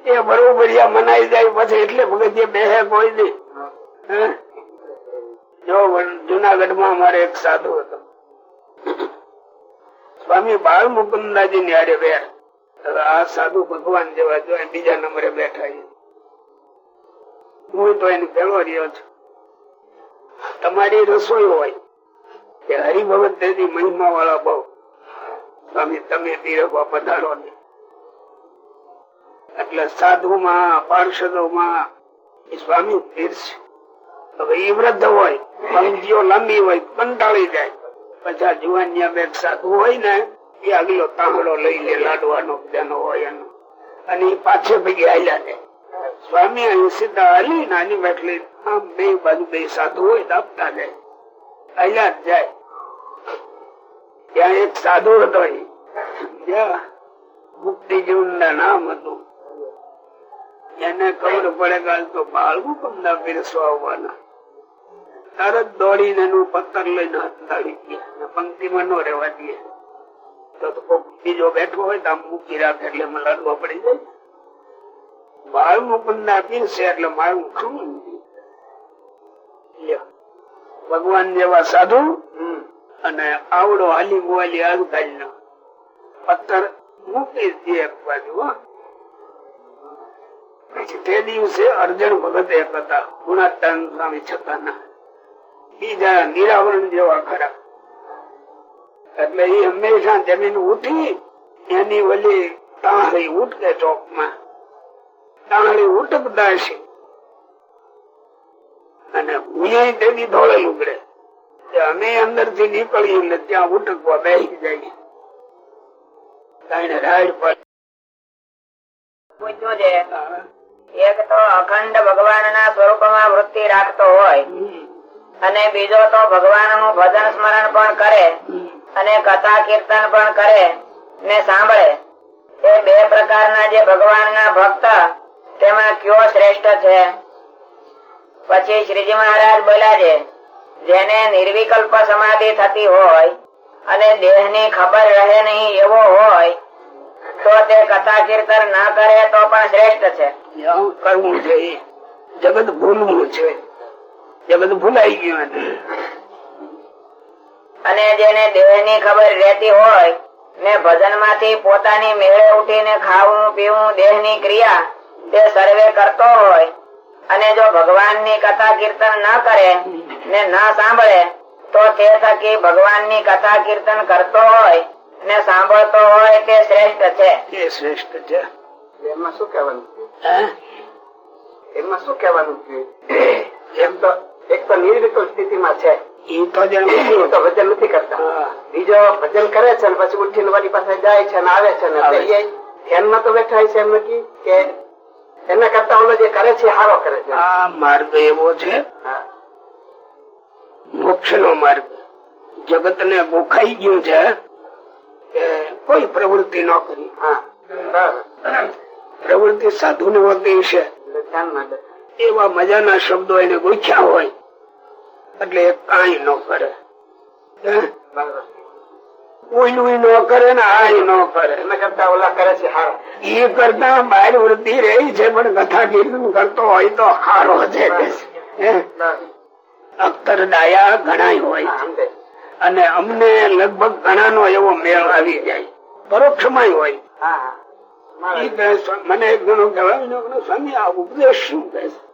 એ બરોબર મનાઈ જાય પછી એટલે પગથિયે બેહે કોઈ નઈ? જો જુનાગઢમાં અમારે એક સાધુ હતો. સ્વામી બાળ મુકુંદાજી ની હારે હવે આ સાધુ ભગવાન જેવા જો બીજા નંબરે બેઠા હું તો એને ભેળો રહ્યો છું. તમારી રસોઈ હોય કે હરિભગત દેદી મહિમા વાળા બહુ. સ્વામી, તમે પીરવા પધારો ને. એટલે સાધુમાં, પાર્ષદોમાં એ સ્વામી પીરશે હવે એ વૃદ્ધ હોય, પંક્તિઓ લાંબી હોય, કંટાળી જાય. પછી આ બે સાધુ હોય ને એ આગલો તાંબડો લઈને લાડવાનો બધાનો હોય એનો. અને એ પાછે ભાઈ હાલ્યા ને સ્વામી અહીં સીધા હાલી નાની બેઠલી આમ બે બાજુ બે સાધુ હોય તો આપતા જાય. જ જાય. ત્યાં એક સાધુ હતો મુક્તિ જીવન ના નામ હતું. એને ખબર પડે ગાલ તો બાળ કમદા પીરસવા આવવાના. તરત દોડીને એનું પથ્થર લઈને હથલાવી ગયા. પંક્તિમાં નો રહેવા દે. તો કોક બીજો બેઠો હોય તો આમ મૂકી રાખે એટલે એમાં લડવા પડી જાય. મુકુંદ ના પીરસે એટલે મારું ખરું ભગવાન જેવા સાધુ અને આવડો હાલી મોવાલી આજકાલ નો પથ્થર મૂકી દે એક બાજુ પછી તે દિવસે અર્જણ ભગત એક હતા ગુણાતાન સ્વામી છતાં બીજા નિરાવરણ જેવા ખરા. એટલે એ હંમેશા જમીન ઉઠી એની ઓલી તાહળી ઉઠકે ચોકમાં. તાહળી ઉઠકતા છે અને હું તેની ધોળે ઉગડે. અમે અંદરથી નીકળીએ એટલે ત્યાં ઉટકવા બેસી જાય કાંઈ રાડ પર પૂછ્યું છે એક તો અખંડ ભગવાન ના સ્વરૂપમાં વૃત્તિ રાખતો હોય અને બીજો તો ભગવાનનું ભજન સ્મરણ પણ કરે. અને કથા કીર્તન પણ કરે ને સાંભળે. એ બે પ્રકારના જે ભગવાન ભક્ત, તેમાં કયો શ્રેષ્ઠ છે? પછી શ્રીજી મહારાજ બોલ્યા જેને નિર્વિકલ્પ સમાધિ થતી હોય અને દેહની ખબર રહે નહીં એવો હોય, તો તે કથા કીર્તન ના કરે તો પણ શ્રેષ્ઠ છે. જગત ભૂલવું છે. જગત ભૂલાઈ ગયું. અને જેને દેહની ખબર રહેતી હોય ને ભજનમાંથી પોતાની મેળે ઉઠીને ખાવું પીવું દેહની ક્રિયા તે સર્વે કરતો હોય. અને જો ભગવાનની કથા કીર્તન ન કરે ને ન સાંભળે તો તે થકી ભગવાનની કથા કીર્તન કરતો હોય ને સાંભળતો હોય તે શ્રેષ્ઠ છે. એ શ્રેષ્ઠ છે. એમાં શું કહેવાનું એમાં શું કહેવાનું છે? એમ તો એક તો નિર્વિકલ્પ સ્થિતિમાં છે. એ તો ભજન નથી કરતા. બીજો ભજન કરે છે પછી ઉઠીને વાળી પાસે જાય છે ને આવે છે ને ધ્યાનમાં તો બેઠા છે એમ નથી કે એના કરતા ઓલો જે કરે છે હારો કરે છે. આ માર્ગ એવો છે. મોક્ષ નો માર્ગ. જગત ને ગોખાઈ ગયું છે કે કોઈ પ્રવૃત્તિ ન કરી. પ્રવૃત્તિ સાધુ ને હોતી છે એવા મજાના શબ્દો એને ગોખ્યા હોય. એટલે એ કઈ ન કરે. હે? બરાબર કરે ને આ ન કરે. કરતા ઓલા કરે છે સારો એ કરતા બહાર વૃત્તિ રહી છે પણ કથા કીર્તન કરતો હોય તો હારો છે. ડાયા ઘણા. અને અમને લગભગ ઘણા નો એવો મેળ આવી જાય. પરોક્ષમાં હોય. મને એક જણો કહેવાય સ્વામી આ ઉપદેશ શું કહે છે?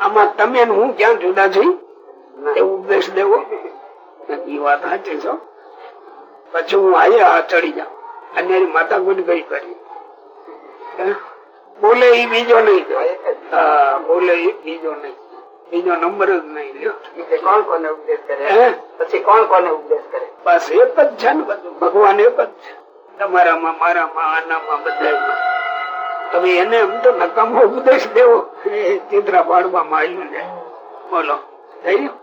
આમાં તમે હું ક્યાં જુદા છીએ એ ઉપદેશ દેવો. એ વાત સાચી છો પછી હું આયા ચડી જાઉં. અને એની માતા ગુડ ગઈ કરી બોલે એ બીજો નહીં બોલે એ બીજો નહીં. બીજો નંબર જ નહીં કોણ કોને ઉપદેશ કરે? પછી કોણ કોને ઉપદેશ કરે? બસ એક જ છે ને બધું. ભગવાન એક જ છે. તમારામાં મારામાં આનામાં બધામાં. તમે એને એમ તો નકામો ઉપદેશ દેવો. ચિત્રા પાડવામાં આવ્યું છે. બોલો. થઈ ગયું